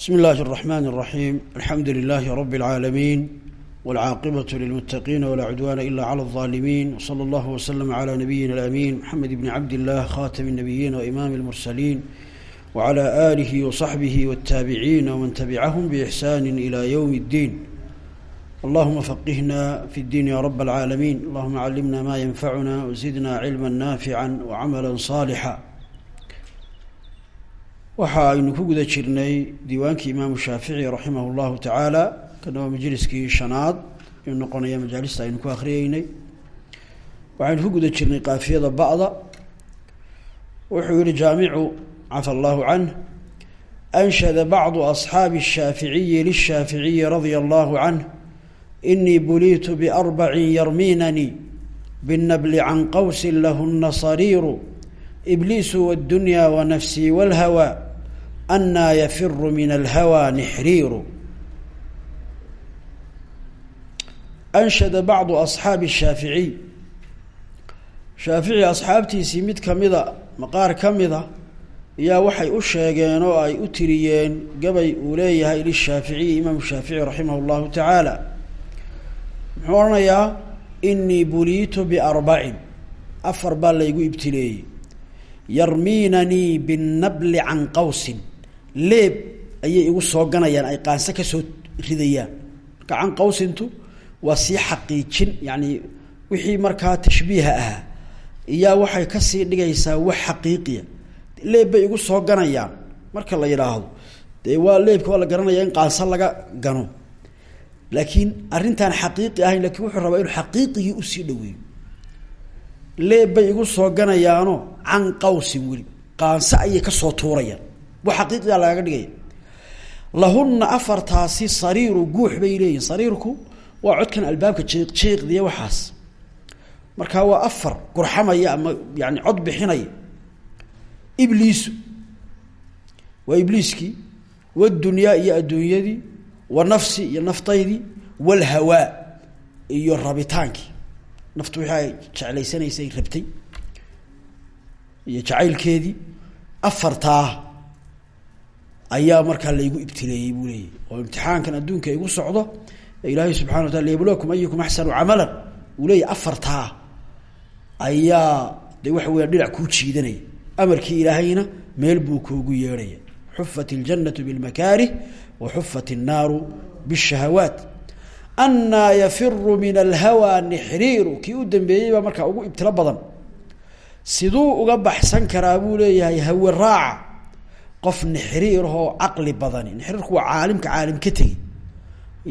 بسم الله الرحمن الرحيم الحمد لله رب العالمين والعاقبة للمتقين ولا عدوان إلا على الظالمين وصلى الله وسلم على نبينا الأمين محمد بن عبد الله خاتم النبيين وإمام المرسلين وعلى آله وصحبه والتابعين ومن تبعهم بإحسان إلى يوم الدين اللهم فقهنا في الدين يا رب العالمين اللهم علمنا ما ينفعنا وزدنا علما نافعا وعملا صالحا waxa aynu ku guda jirnay diiwaankii imaamu shaafici raximah llahu tacaala kana waa majliskii shanaad inuu noqonaya majaalista aynu ku akriyeynay waxaynu ku guda jirnay qaafiyada ba'da wuxuu yihi jaamicu cafa allahu canh anshada bacdu asxaabi الshaaficiyi lishaaficiyi radia allahu canh inii buliitu biarbacin yarmiinanii binnabli can qawsin lahuna sariiru ibliisu wاddunya wanafsii wاlhawى anaa yafiru min alhawaa nixriiru anshada bacdu asxaabi shaaficiy shaafici asxaabtiisii mid kamida maqaar ka mida ayaa waxay u sheegeen oo ay u tiriyeen gabay uu leeyahay lishaaficiyi imaamu shaafici raximah llahu tacaala muxuu odhanayaa inii buliitu biarbacin afar baa laygu ibtileeyey yarmiinanii binnabli can qawsin leeb ayay igu soo ganayaan ay qaanse ka soo ridayaan. Marka can waa sii xaqiijin yacni wixii markaa tashbiiha ahaa iyaa waxay ka sii dhigaysaa wax xaqiiqiya. Leeb bay igu soo ganayaan marka la yidhaahdo dee waa leebka waa la garanaya in qaanse laga gano. Laakiin arrintaan xaqiiqi ahayn lakiin wuxuu rabaa inuu xaqiiqigii u sii dhaweeyo leeb bay igu soo ganayaano can qawsin weli qaanse ayay ka soo tuurayaan wax xaqiiqiga lagaga dhigaya lahuna afartaasi sariiru guux bay leeyihiin sariirku waa codkan albaabka jiiq jiiqdiya waxaas. Markaa waa afar gurxamaya ama yani cod bixinaya ibliisu waa ibliiskii wadunyaa iyo adduunyadii wa nafsi iyo naftaydii walhawaa iyo rabitaankii naftu wixii ay rabtay. Iyo jacaylkeedii. Afartaa ayaa markaa laygu ibtileeyey buu leeyahy oo imtixaankan adduunka igu socdo ilaahay subxana wa taala liyabluwakum ayukum axsanu camalan. Uu leeyahy afartaa ayaa de waxa weya dhinac kuu jiidanaya amarkii ilaahayna meel buu kuugu yeedhaya. Xufat iljanatu bilmakaarih wa xufat innaaru bishahawaat anaa yafiru min alhawaa nixriiru. Kii u dambeeyey baa markaa ugu ibtilo badan. Siduu uga baxsan karaa buu leeyahay hawe raaca qof nixriirahoo caqli badani nixriirku waa caalimka caalim ka tegi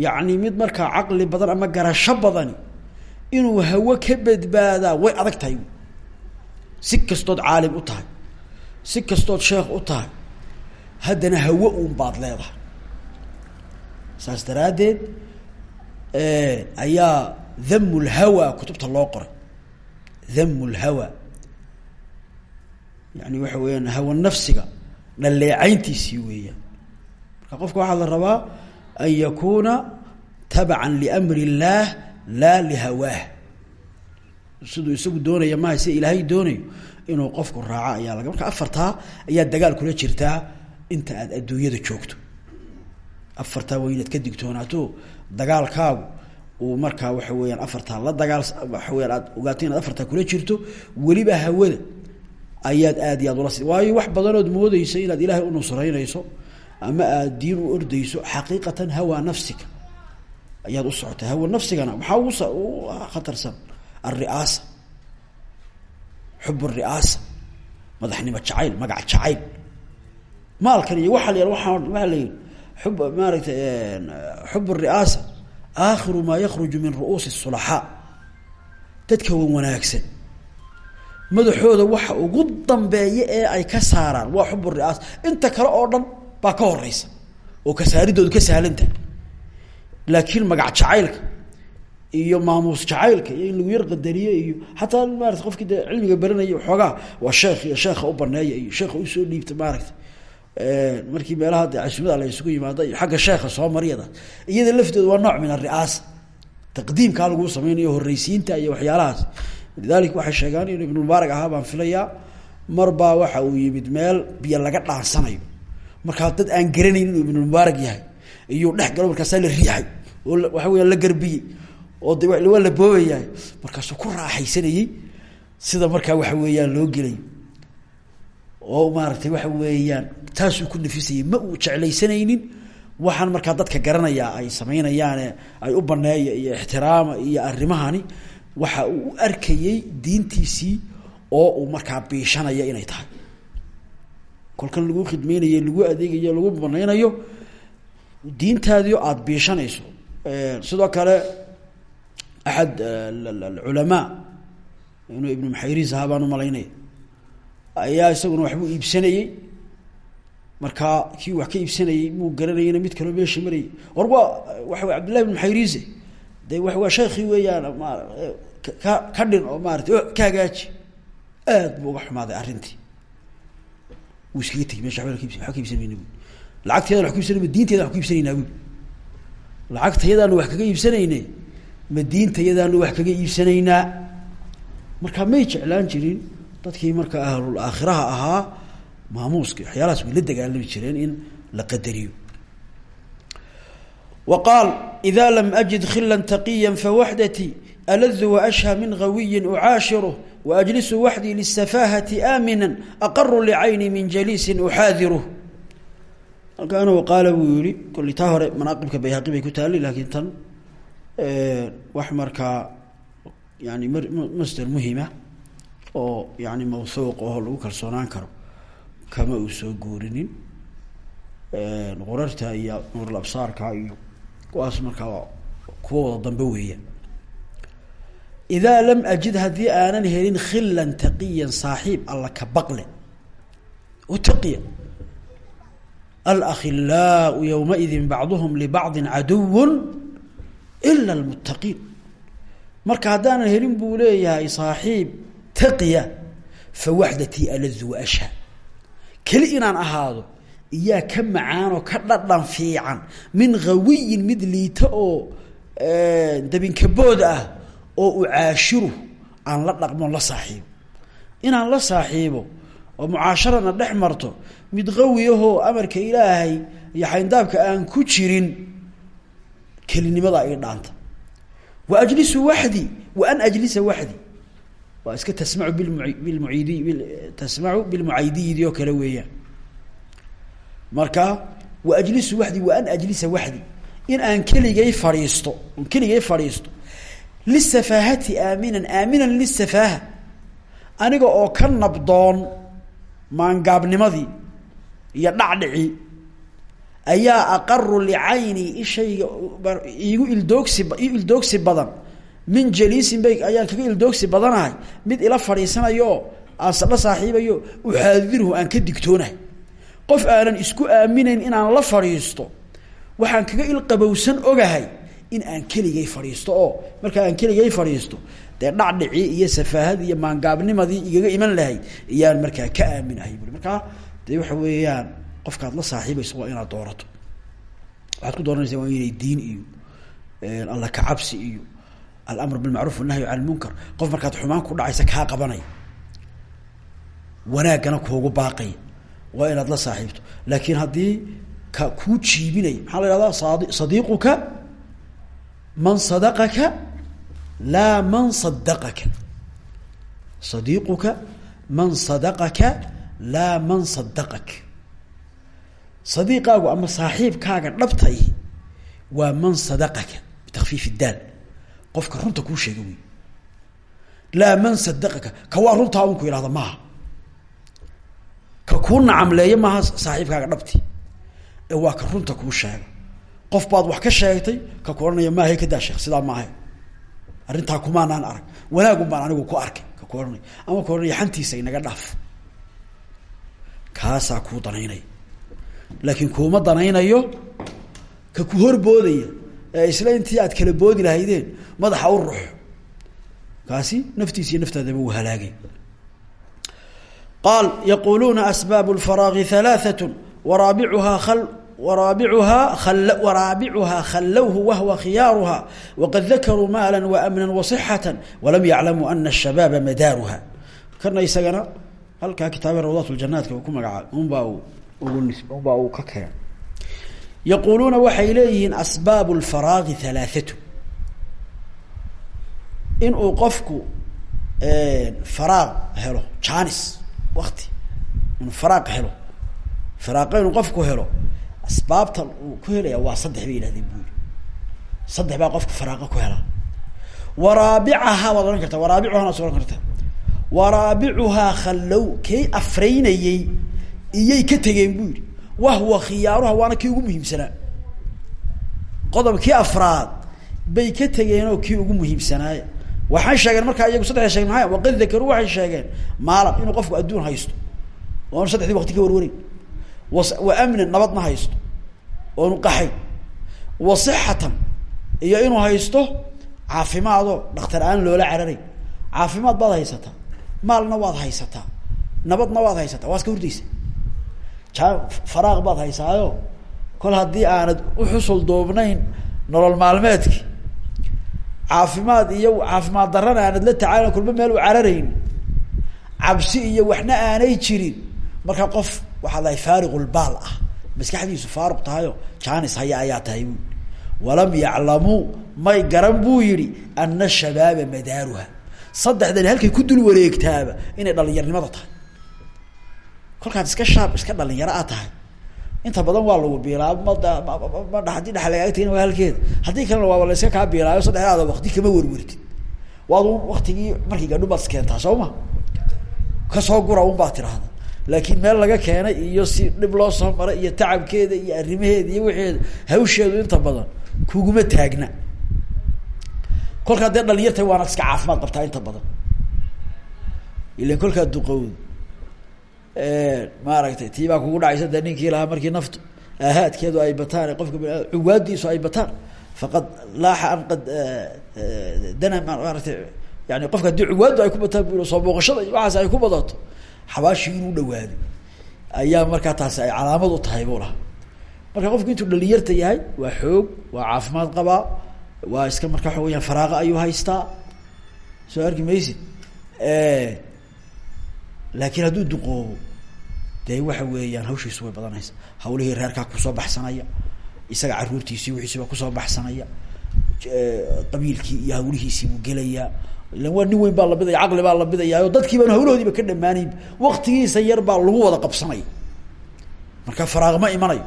yacni mid markaa caqli badan ama garasho badani inuu hawe ka badbaadaa way adag tahay. Si kastood caalim u tahay si kastood sheekh u tahay haddana hawe uun baad leedahay. Saas daraaddeed ayaa dhamu lhawa kutubta loo qoray. Dhamu lhawa yani waxa weeyaan hawa nafsiga dhaleecayntiisii weeyaan. Marka qofka waxaa la rabaa an yakuuna tabacan liamri اllaah laa lihawaah siduu isagu doonaya maha sida ilaahay doonayo inuu qofku raaco ayaa laga marka afartaa ayaa dagaal kula jirtaa inta aad adduunyada joogto. Afartaa waa inaad ka digtoonaato dagaalkaagu uu markaa waxa weeyaan afartaa la dagaal waxa weyaan aad ogaato inaad afartaa kula jirto weliba hawada ayaad aad iyo aad ula waayo wax badanood moodeysa inaad ilaahay u nusraynayso ama aad diin u ordayso xaqiiqatan hawaa nafsiga ayaad u socotay hawa nafsigana. Maxaa ugu s u khatarsan. Alri'aasa xub ri'aasa madaxnimo jacayl magac jacayl. Maalkan iyo waxa la waa waaa la yihi xub maaragtay xub ri'aasa aakhiru maa yakruju min ru'uusi الsulaxaa dadka wan wanaagsan madaxooda waxa ugu dambeeya ee ay ka saaraan waa xub ri'aasa inta kale oo dhan baa ka horeysa oo kasaaridoodu ka sahlantahay laakiin magac jacaylka iyo maamuus jacaylka iyo lagu yar qadariye iyo xataa maarata qofkii de cilmiga baranaya xoogaa waa sheekh iyo sheekha u baneeya iyo sheekha u soo dhiibta maaragta markii meelaha de casumada la isugu yimaada iyo xagga sheekha soo iyada laftooda waa nooc min ari'aasa taqdiimkaa lagu sameynayo horreysiinta iyo waxyaalahaas lidalik waxay sheegaan inuu ibnulmubaarak ahaa baan filayaa. Mar baa waxa uu yimid meel biyo laga dhaansanayo markaa dad aan garanayn inuu ibnu mubaarak yahay iyuu dhex galo markaasaa la riixay. Waxa weya la garbiyey. Oo de waa la boobayahay markaasuu ku raaxaysanayey sida markaa waxa weeyaan loo gelay. Oo maaragtay waxa weeyaan taasuu ku nafisayey ma uu jeclaysanaynin? Waxaan markaa dadka garanayaa ay samaynayaane ay u baneeya iyo ixtiraama iyo arrimahani waxa uu u arkayey diintiisii oo uu markaa biishanaya inay tahay. kolkan lagu khidmeynayo lagu adeegayo lagu banaynayo diintaadiio aada biishanayso. Sidoo kale axad culamaa inuu ibnu maxayriis ahaa baan u malaynaya ayaa isaguna waxbuu iibsanayey markaa kii wax ka iibsanayey muu garanayena mid kaloo meesha marayay war waa waxa w abdillahi ibn maxayriise de wa waa sheekii weeyaan ma ka ka dhin oo maarata ka hagaaji aad buu uga xumaaday arrintii. Wuu iskaga tegey meesha waba ka ibs waba ka iibsan mayna bui lacagteedana wa ka ibsanay ma diintaydan wax ku iibsanaynaa bui lacagtayadaanu wax kaga iibsanayne ma diintayadaanu wax kaga iibsanaynaa. Marka may jeclaan jirin dadkii marka ahlul aakhiraha ahaa maamuuska waxyaalahaas way la dagaalami jireen in la qadariyo qaal ida lam ajid khila taqiya fawaxdatii aladu waashha min gawiyin ucaashiruh waajlisu waxdii lisafaahati aamina aqaru licayni min jaliisin uxaadiruh halkaana qaala buu yihi kolli taa hore manaaqibka bayhaqi bay ku taallay laakiin tan wax markaa yani masder muhima oo yani mawhuuq oo lagu kalsoonaan karo kama uu soo guurinin qurarta iyo nuurul absaarka iyo kuwaas markaa kuwa wada dambe weeyaan idaa lam ajid haddii aanan helin khilan taqiyan saaxiib alla ka baqle oo taqiya alakhilaau yowmaidin bacduhum libacdin caduwun ila lmuttaqiin marka haddaanan helin buu leeyahay saaxiib taqiya fa waxdatii aladu waashha keli inaan ahaado iyaa ka macaanoo ka dhadhan fiican. Min hawiyin mid liita oo dabinkabood ah oo ucaashiru aan la dhaqmo la saaxiibo. Inaan la saaxiibo oo mucaasharana dhex marto mid qawi ahoo amarka ilaahay iyo xayndaabka aan ku jirin kelinimada ii dhaanta. Wa ajlisu waxdii wa an ajlisa waxdii waa iska tasmacu bilmu bilmuidi tasmacu bilmucaydiyidi oo kale weeyaan marka wa ajlisu waxdii wa an ajlisa waxdii in aan keligay fadhiisto on keligay fadhiisto lisafaahati aaminan aaminan lisafaaha aniga oo ka nabdoon maangaabnimadii iyo dhacdhici ayaa aqaru licayni ishayga iigu ildoogsi ildoogsi badan. Min jaliisin bay ayaan kaga ildoogsi badanahay. Mid ila fadhiisanayo aan la saaxiibayo uxaadirhu aan ka digtoonahay qof aanan isku aaminayn inaan la fadhiisto waxaan kaga ilqabowsan ogahay in aan keligay fadhiisto. Oo markaa aan keligay fadhiisto dee dhacdhicii iyo safaahadii iyo maangaabnimadii igaga iman lahay iyaan markaa ka aaminahay bui markaa dee weeyaan qofkaad la saaxiibayso waa inaad doorato. Waxaad ku dooranaysa waa inay diin iyo alla kacabsi iyo alamr bilmacruuf wanahyu can lmunkar qof markaad xumaan ku dhacaysa kaa qabanaya wanaaggana kuugu baaqaya waa inaad la saaxiibto. Laakiin haddii ka kuu jiibinaya maxaa la ihahdaa sad sadiiquka man sadaqaka laa man sadaqaka sadiiquka man sadaqaka laa man sadaqak sadiiqaagu ama saaxiibkaaga dhabtay waa man sadaqaka bitakfiif daal. Qofka runta kuu sheega wey laa man sadaqaka ka waa runtaa un ku ihahda maaha ka kuu nacamleeya maaha saaxiibkaaga dhabti. Ee waa ka runta kuu sheega qof baad wax ka sheegtay ka ku ohanaya maaha kadaa sheekh sidaa maaha. Arrintaa kumaanaan arag. Wanaagun baan anigu ku arkay ka ku ohanaya ama ku xantiisa inaga dhaaf. Kaasaa kuu danaynaya. Laakiin kuuma danaynayo ka ku horboodaya ee isla intii aad kala boodi lahaydeen madaxa u ruxo. Kaasi naftiisa iyo naftaadaba uu halaagay qaal yaquuluuna asbaabu lfaraagi halaaatun waraabicuhaa khal waraabicuhaa waraabicuhaa khallowhu wahwa khiyaaruha waqad dakaruu maala waamnan wasixatan walam yaclamuu ana ashabaaba madaaruha kana isagana halkaa kitaabe rawdaat ljanaadka uu ku magacaab unbaa unbaa uu ka keen yaquuluuna waxay leeyihiin asbaabu lfaraagi halaaatun inuu qofku faraaq helo jaanis wakti inuu faraaq helo faraaqa inuu qofku helo asbaabta uu ku helaya waa saddex bay yihahdeen bu yiri saddex baa qofku faraaqa ku helaa waraabicahaa waad odhan kartaa waraabicuhana ad odhan kartaa. Waraabicuhaa khallow kay afraynayey iyay ka tegeen bu yidhi. Wahwa khiyaaruha waana kii ugu muhiimsanaa. Qodobkii afraad bay ka tegeenoo kii ugu muhiimsanaaye waxay sheegeen markaa iyagu saddexda shegeen maay waqad dakaruu waxay sheegeen maalam inuu qofku adduun haysto. Oonu saddexdii waqti ka warwareyn wa amnan nabadna haysto. Oonu qaxay. Wa sixatan iyo inuu haysto caafimaadoo dhaktar aan loola cararay. Caafimaad baad haysataa. Maalna waad haysataa. Nabadna waad haysataa. Waa iska hurdaysa. Ja faraaq baad haysaayo. Kol haddii aanad uxusul duubnayn nolol maalmeedki caafimaad iyo caafimaad darrana aanad la tacaalin kulba meel u cararayn. Cabsi iyo waxna aanay jirin. Marka qof waxaa lahay faariqulbaal ah. Maskaxdiisu faaruq tahayo janis haya ayaa tahay walam yaclamuu may garan buu yihi ana shabaaba madaaruha. Saddexdani halkay ku dul wareegtaaba inay dhalinyarnimada tahay. Kolkaad iska shaab iska dhalinyaro tahay inta badan waa lagu biilaabo ma ma haddii dhex lagaaga tagin waa halkeeda haddii kalena waaba la iska kaa biilaayo saddexdaada wakti kama werwertid waad un waktigii markii gadhu baad iskeentaa soo ma? Kasoo gura un baad tidhaahda laakiin meel laga keenay iyo si dhib loo soo maray iyo tacabkeeda iyo arrimaheeda iyo wixeeda hawsheedu inta badan kuguma taagna. Kolkaa dee dhalinyarta waana iska caafimaad qabtaa inta badan. Ilan kolkaa duqowd maaragtay tii baa kugu dhacaysa dee ninkii markii naftu aahaadkeedu ay bataan qofka cuwaadiisu ay bataan. Faqad laaxa an qad dana maaragtay yani qofka haddii cuwaaddu ay ku bataan bu soo booqashada iyo ay ku badato xabaashii inuu dhawaado ayaa markaa taasi ay calaamad u tahay buu lahaa. Marka qofku intuu dhalinyarta yahay waa xoog waa caafimaad qabaa waa iska marka waxa weyaan faraaqa ayuu haystaa. Soo arki maysid laakiin hadduu duqoobo dee waxa weeyaan hawshiisu way badanaysa. Hawlihii reerkaa ku soo baxsanaya isaga caruurtiisii wixiisiiba ku soo baxsanaya qabiilkii iyo hawlihiisii buu gelayaa. Ilan waa nin weyn baa la bidaya caqli baa la bidayaayo dadkii baan hawlahoodiiba ka dhamaanayn waktigiisa yar baa lagu wada qabsanaya. Marka faraaq ma imanayo.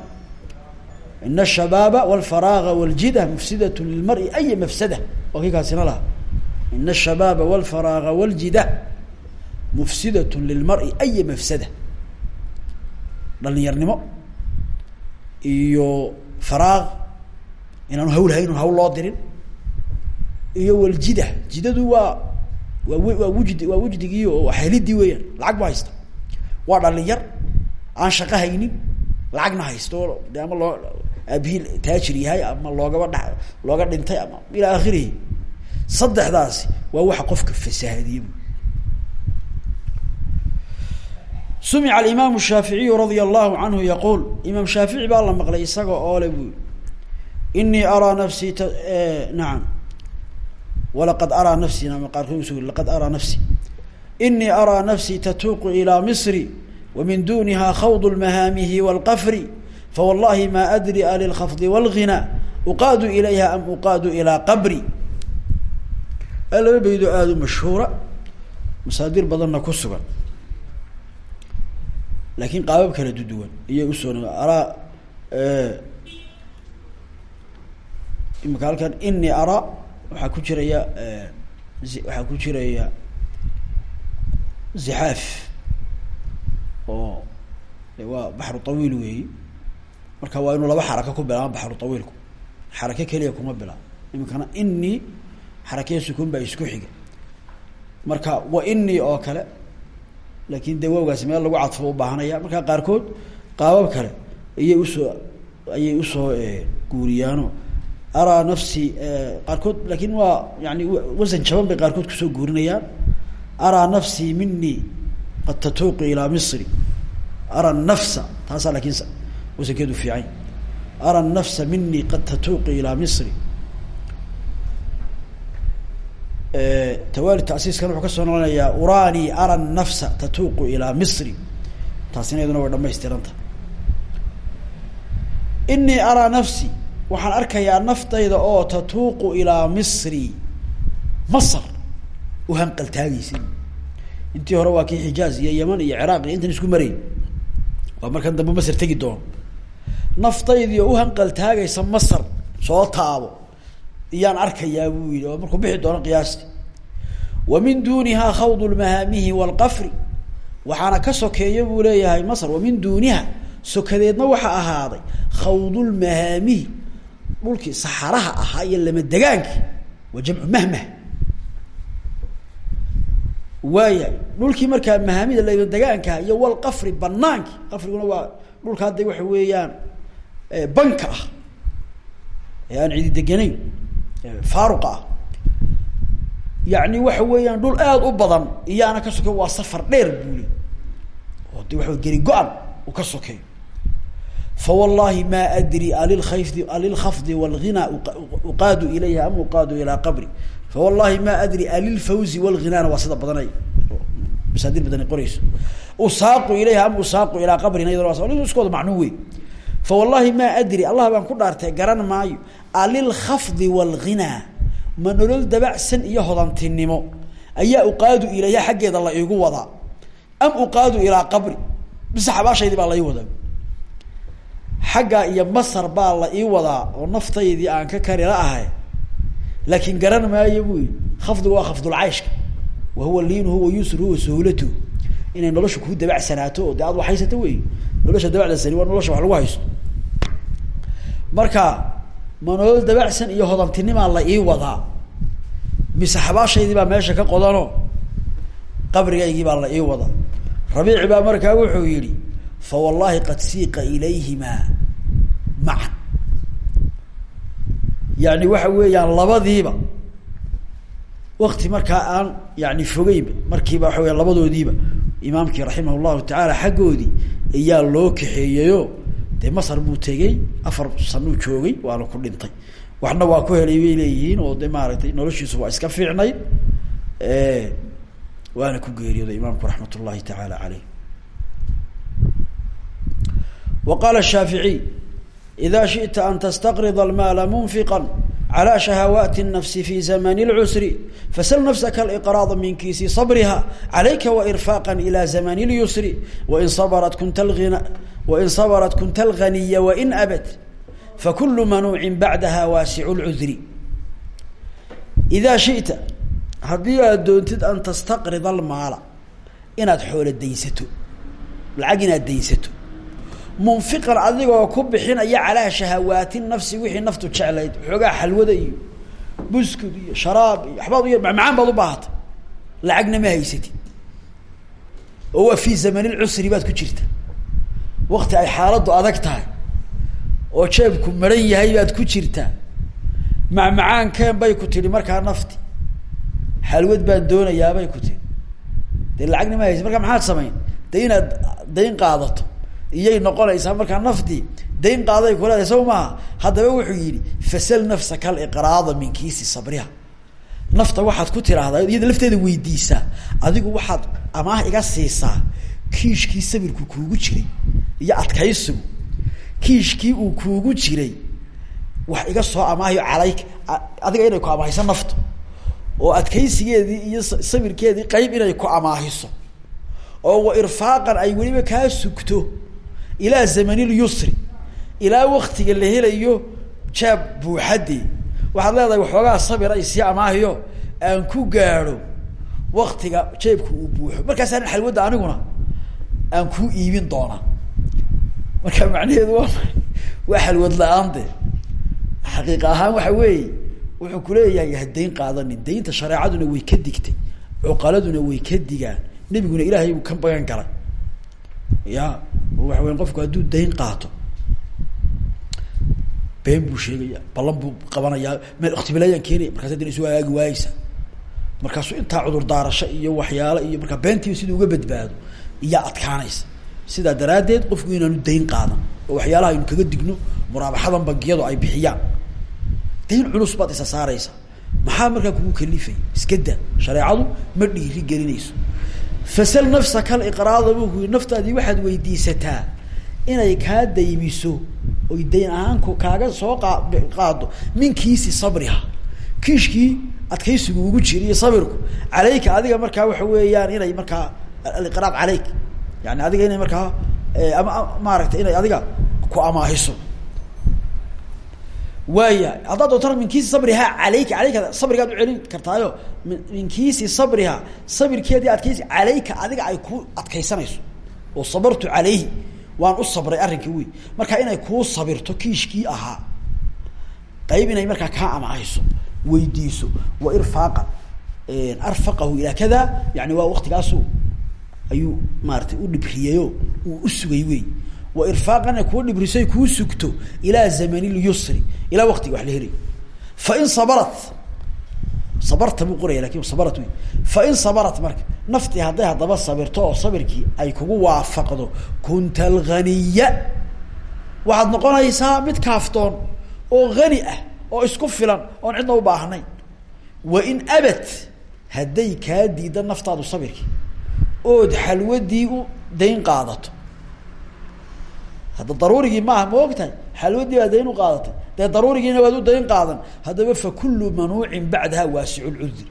In ashabaaba walfaraaga waljida mufsidat lilmari aya mafsada. Waa kii in ashabaaba walfaraaga waljida mufsidat lilmari aya mafsada. Dhalinyarnimo iyo faraaq inaanu hawlhaynun hawl loo dirin iyo waljida. Jidadu waa waa waa wujdi waa wujdigii oo helidii weeyaan. Lacag bu haysta waa dhalinyar aan shaqo haynin lacagna haysto. De ama loo aabihii taajir yahay ama loogaba dha looga dhintay ama ilaa akhirihi saddexdaasi waa waxa qofka fasahaadiye sumica alimaamu shaaficiyu radia allahu canhu yaquul imaam shaafici baa la maqlay isaga oo le bui inii araa nafsii t nacam walaqad araa nafsi qaarkood laqad araa nafsi. Inii araa nafsii tatuuqu ilaa misri wa min duniha khawd lmahaamihi wاlqafri fawallahi ma adri a lilkhafdi wاlghina uqaadu ilayha am uqaadu ilaa qabri. Laba beydoo aada u mashhuura masaadir badanna ku sugan laakiin qaabab kala duduwan iyay u soo araa imika halkan inii araa waxaa ku jiraya waxaa ku jiraya zixaaf oo waa baxru tawiil weeyi. Marka waa inuu laba xaraka ku bilaaba baxru tawiilku. Xarake keliya kuma bilaab iminkana inii xarakee sukun baa isku xiga marka wa inii oo kale laakin dee waawgaasi meel lagu cadfo ubaahanaya marka qaarkood qaabab kale ayay u soo ayay u soo guuriyaano. Araa nafsi qaarkood laakin waa yani wasan jaban bay qaarkood ku soo guurinayaan. Araa nafsii minii qad tatuuqi ilaa misri. Ara nafsa taasaa laakiin wasankeedu fiican ara nafsa minii qad tatuuqi ilaa misri tawaali tasiiskan wuxuu ka soo noqonayaa urani ara nafsa tatuuqu ilaa misri taasina iyaduna way dhamaystiranta inii araa nafsi waxaan arkayaa naftayda oo tatuuqu ilaa misri masr u hanqaltaagaysa intii hore waa kii xijaaz iyo yaman iyo ciraaq iyo intan isku marayn waa markan dambe masr tegi doono naftaydii oo u hanqaltaagaysa masr soo taabo iyaan arkayaa buu yihi oo markuu bixi doono qiyaasti wa min dunihaa khawd lmahaamihi waalqafri. Waxaana ka sokeeya buu leeyahay masr wa min duniha sokadeedna waxaa ahaaday khawdulmahaamihi dhulkii saxaraha ahaa iyo lama degaankii waa jamcu mahmah. Waaya dhulkii markaa mahaamida lama degaankaha iyo walqafri banaanki qafriguna waa dhulka hadda waxa weeyaan banka ah. Ee aan cidi deganayn faaruqa ah yani waxa weeyaan dhul aada u badan iyaana ka sokeyo waa safar dheer buuli oo de waxa geri go-an uu ka sokeeyo fa wallahi ma adri alilkafdi alilkhafdi walghina uqaadu ilayha am uqaadu ilaa qabri fa wallahi ma adri alilfawzi walghinaana waa sida badanay masaadir badana qorayso usaaqu ilayha am usaaqu ilaa qabrina iyadana iskooda macnuu wey fa wallahi ma adri allah baan ku dhaartay garan maayo alilkhafdi walghinaa ma nolol dabacsan iyo hodantinimo ayaa uqaadu ilayha xaggeeda la iigu wadaa am uqaadu ilaa qabri mise xabaashaydii baa la ii wadaa xaggaa iyo masar baa la ii wadaa oo naftaydii aan ka kari la ahay laakiin garan maayo buu yii khafdigu waa khafdulcayshka wa huwa liinuhu wa yusruhu wa suhulatuhu inay nolosha kuu dabacsanaato de aad wax haysato wey nolosha dabacsani waa nolosha wax lagu haysto. Marka ma nolol dabacsan iyo hodantinimaa la ii wadaa mise xabaashaydii baa meesha ka qodanoo qabrigaygii baa la ii wadaa rabiici baa markaa wuxuu yihi fa wallahi qad siiqa ilayhimaa macan. Yani waxa weeyaan labadiiba wakti markaa aan yani fogeynba markiiba waxa weya labadoodiiba imaamkii raximah llahu tacaala xaggoodii ayaa loo kaxeeyeyo dee masar buu tegey afar sanuu joogay waana ku dhintay. Waxna waa ku helay bay leeyihiin oo de maaragtay noloshiisu waa iska fiicnayd waana ku geeriyooday imaamku raxmat ullahi tacaala caleyh wa qaala shaaficiy ida shiئta an tastaqrid almaala munfiqa calى shahawaati الnafsi fi zamani اlcusri fasl nafsaka aliqraad min kiisi sabriha calayka wairfaaqa ilى zamani اlyusri wain sabrat kunta alghina wain sabrat kunta alghaniya wain abad fakulu manuucin bacdaha waasicu اlcudri idaa shiئta haddii aad doontid an tastaqrid almaala inaad xoolo daynsato lacag inaad daynsato munfiqan adigoo ku bixinaya calaa shahawaati nafsi wixii naftu jeclayd xoogaa xalwada iyo buskud iyo sharaab iyo waxbaad u macmacaan baad u lacagna ma haysatid. Oo waa fii zamanilcusri baad ku jirta. Wakti ay xaaladdu adag tahay oo jeebku maran yahay baad ku jirtaa macmacaankeen bay ku tidhi markaa nafti. Xalwad baan doonayaabay ku tihi dee lacagna ma haysa markaa maxaad samayn? De inaad dayn qaadato iyay noqonaysaa markaa naftii dayn qaaday kuleedahay saw maaha haddaba wuxuu yidhi fasal nafsaka aliqraada min kiisi sabriha. Nafta waxaad ku tiraahdaa iyada lafteeda weydiisaa adigu waxaad amaah iga siisaa kiishkii sabirku kuugu jiray iyo adkaysigu kiishkii uu kuugu jiray wax iga soo amaahiyo calayk adiga inay ku amaahiso naftu oo adkaysigeedii iyo sabirkeedii qeyb inay ku amaahiso oo wa irfaaqan ay weliba kaa sugto ilaa zamanilyusri ilaa waktiga la helayo jaab buuxadee waxaad leedahay waxoogaa sabira isii amaahiyo aan ku gaadho waktiga jeebka uu buuxo. Markaasaan xalwadda aniguna aan kuu iibin doonaa. Marka macnaheedu waa waa xalwad la'aan de xaqiiq ahaan waxa weeye wuxuu kuleeyahay hadayn qaadanin. Daynta shareecaduna way ka digtay. Cuqaladuna way ka digaan. Nebiguna ilaahay uu ka bagan galay ya waxa weya qofku hadduu dayn qaato. Been buu sheegaya ballan buu qabanayaa ikhtibilaayaan keenaya markaas haddana isu agaagi waayeysa. Markaasuu intaa cudur daarasho iyo waxyaalo iyo markaa beentiiba siduu uga badbaado iyaa adkaanaysa. Sidaa daraaddeed qofku inaanu dayn qaadan oo waxyaalaha aynu kaga digno muraabaxadan bangiyadu ay bixiyaan. Dayn culus baad isa saaraysa maxaa markaa kugu kalifay iska da shareecadu ma dhiiri gelinayso fasal nafsaka aliqraada buu ku yii naftaadii waxaad weydiisataa inay kaa daymiso oy dayn ahaan kaaga soo qa qaado min kiisi sabriha. Kiishkii adkaysigu ugu jiri iyo sabirku. Calayka adiga markaa waxa weeyaan inay markaa aliqraab caleyk yani adiga inay markaa ama maaragtay inay adiga ku amaahiso. Waaya haddaad doontana min kiisi sabriha aleyka aleyka sabrigaad celin kartaayo min kiisi sabriha sabirkeedii adkaysi caleyka adiga ay ku adkaysanayso. Oo sabartu caleyhi waan u sabray arrinkii wey marka inay kuu sabirto kiishkii ahaa qayb inay markaa kaa amaahiso weydiiso wa irfaaqan arfaqahu ilaa kada yani waa waktigaasu ayuu maaratay u dhibriyeyo uu u sugay wey wa irfaaqan kuu dhibrisoy kuu sugto ilaa zamani lyusri ilaa waktiga wax la helayo fain sabarat sabarta buu qoraya laakiin sabarat wey fain sabarat marka naftii hadday haddaba sabirto oo sabirkii ay kugu waafaqdo kunta alghaniya waxaad noqonaysaa mid kaaftoon oo hani ah oo isku filan oon cidna u baahnayn. Wain abad hadday kaa diida naftaadu sabirkii ood xalwadii u dayn qaadato. Hadda daruurigii maaha ma og tahay xalwadii baa dayn u qaadatay dee daruurigiina waad u dayn qaadan. Haddaba fa kullu manuucin bacdaha waasicu lcudri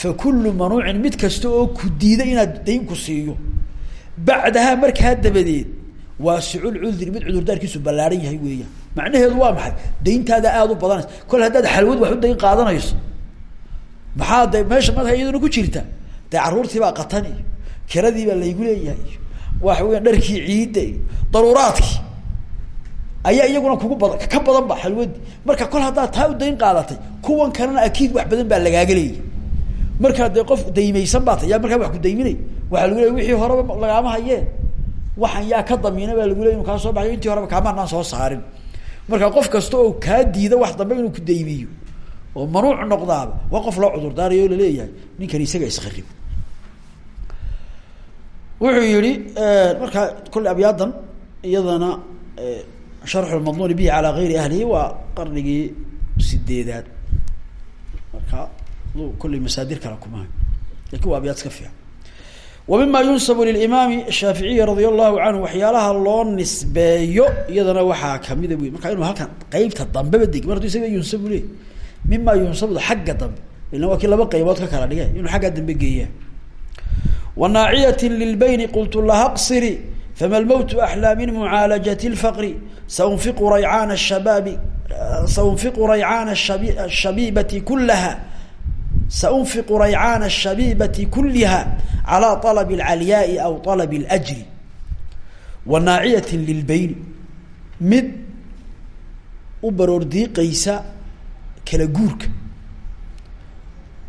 fa kullu manuucin mid kasta oo ku diida inaad dayn ku siiyo. Bacdahaa markaa dabadeed waasicu lcudri mid cudurdaarkiisu ballaaran yahay weeyaan. Macnaheedu waa maxay? Dayntaada aada u badanaysa. Kol haddaad xalwad wax u dayn qaadanayso. Maxaa de meesha marka iyaduna ku jirta? Dee carruurtii baa qatan iyo kiradii baa laygu leeyahay. Waxa weya dharkii ciidda iyo daruuraadkii ayaa iyaguna kugu badan ka badan ba xalwadii marka kol haddaad taa u dayn qaadatay kuwan kalena akiid wax badan baa lagaaga leeyay markaa dee qof daymaysan baa ta yaa wax ku dayminay? Waxaa lagu leey wixii horeba lagaama hayee. Waxaan yaa ka damiina baa lagu leey inu kaa soo baxayo intii horeba kaamaanaan soo saarin. Marka qof kasta oo kaa diida wax dambe inuu ku daymiyo oo manuuc noqdaaba waa qof loo cudurdaarayo o la leeyahay ninkan isaga iskarib wuxuu yihi markaa kule abyaadan iyadana sharxu lmadmuuni bihi calaa gayri ahlihi waa qarnigii sideedaad marka kulley masaadir kale kumaha laakiin waa abyaad iska fiican wa mima yunsabu lilimaami shaaficiyi radia allahu canhu waxyaalaha loo nisbeeyo iyadana waxaa kamida wey marka inuu halkan qeybta dambeba deg mar haduu isaga yunsabu le mima yunsabuda xagga dambe ila waa kii laba fama lmowtu axlaa min mucaalajati lfaqri saunfiqu raycaana shabaabi saunfiqu raycaana shabi shabiibati kulaha saunfiqu raycaana الshabibati kuliha calى طalb اlcalyaai aw طalb اljri wa naaciyati lilbeyni mid u baroor diiqaysa kala guurka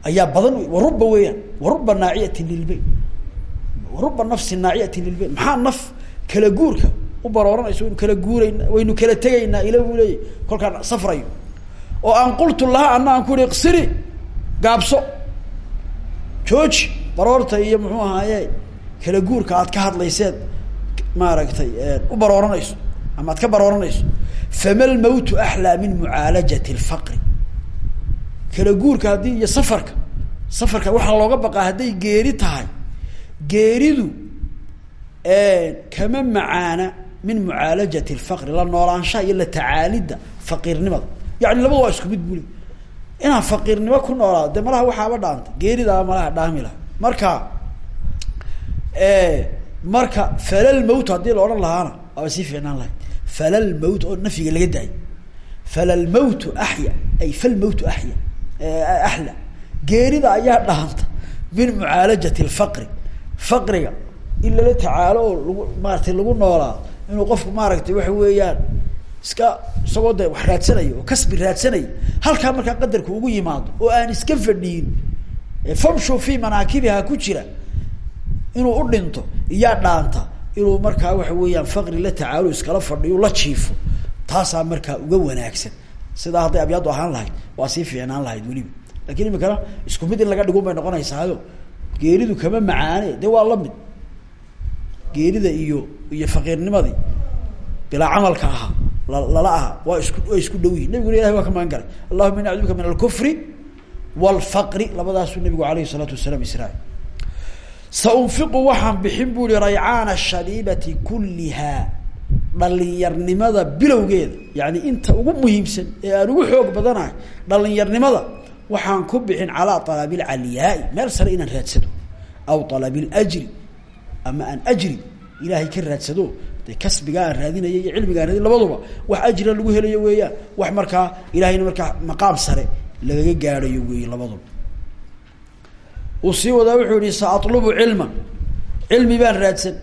ayaa badan wey waruba weeyaan waruba naaciyati lilbeyn waruba nafsi naaciyati lilbeyn maxaa naf kala guurka. U barooranayso waynu kala guurayna waynu kala tegaynaa ila buu leeyahy kolkaan safrayo. Oo aan qultu laha ana aan ku ihi qsiri gaabso. Jooji baroorta iyo muxuu ahaaye kala guurka aad ka hadlayseed maaragtay u barooranayso ama aad ka barooranayso fama lmowtu axlaa min mucaalajati lfaqri kala guurka haddii iyo safarka. Safarka waxaa looga baqaa hadday geeri tahay. Geeridu kama macaana min mucaalajati lfaqri la noolaanshaha iyo la tacaalidda faqiirnimada. Yani waa isku mid bule inaan faqiirnimo ku noolaado de malaha waxaaba dhaanta. Geeridaaba malaha dhaami laha. Marka marka falal mowt haddii la odhan lahaana waaba sii fiicnaan lahayd. Falal mowt oo nafyiga laga daayo falal mowtu axya ay fal mowtu axya axla geerida ayaa dhaanta min mucaalajati lfaqri faqriga in lala tacaalo oo lagu maaratay lagu noolaado inuu qofku maaragtay waxa weeyaan iska isagoo de wax raadsanayo oo kasbi raadsanaya halkaa markaa qadarka ugu yimaado oo aan iska fadhiyin famshu fi manaakibiha ku jira inuu u dhinto iyaa dhaanta inuu markaa waxa weeyaan faqri la tacaalo iskala fadhiyo la jiifo taasaa markaa uga wanaagsan. Sidaa hadday abyaadu ahaan lahayd waa sii fiicnaan lahayd weliba. Lakin imikana isku mid in laga dhigun bay noqonaysaayo geeridu kama macaane de waa la mid geerida iyo iyo faqiirnimadii bilaa camalka aha lala aha waa isku isku dhow yihiin nabiguna ilahay waa ka magan galay allahuma ini acdubuka min alkufri walfaqri labadaasuu nabigu alayhi isalaatu wasalaam israac saunfiqu waxaan bixin bu ihi raycaana shaliibati dhalinyarnimada bilowgeeda yani inta ugu muhiimsan ee aan ugu xoog badanahay dhalinyarnimada waxaan ku bixin calaa alaabi alcaliyaai meel sare inaan raadsado aw alabi ljri ama aan ajri ilaahay ka raadsado de aan raadinaya iyo cilmiga aan raadin labaduba wax ajra lagu helayo weeyaan wax markaa ilahayna markaa maqaam sare lagaga gaadhayo weeye labaduba. Uu sii wadaa wuxuu yihi saatlubu cilman. Cilmi baan raadsan.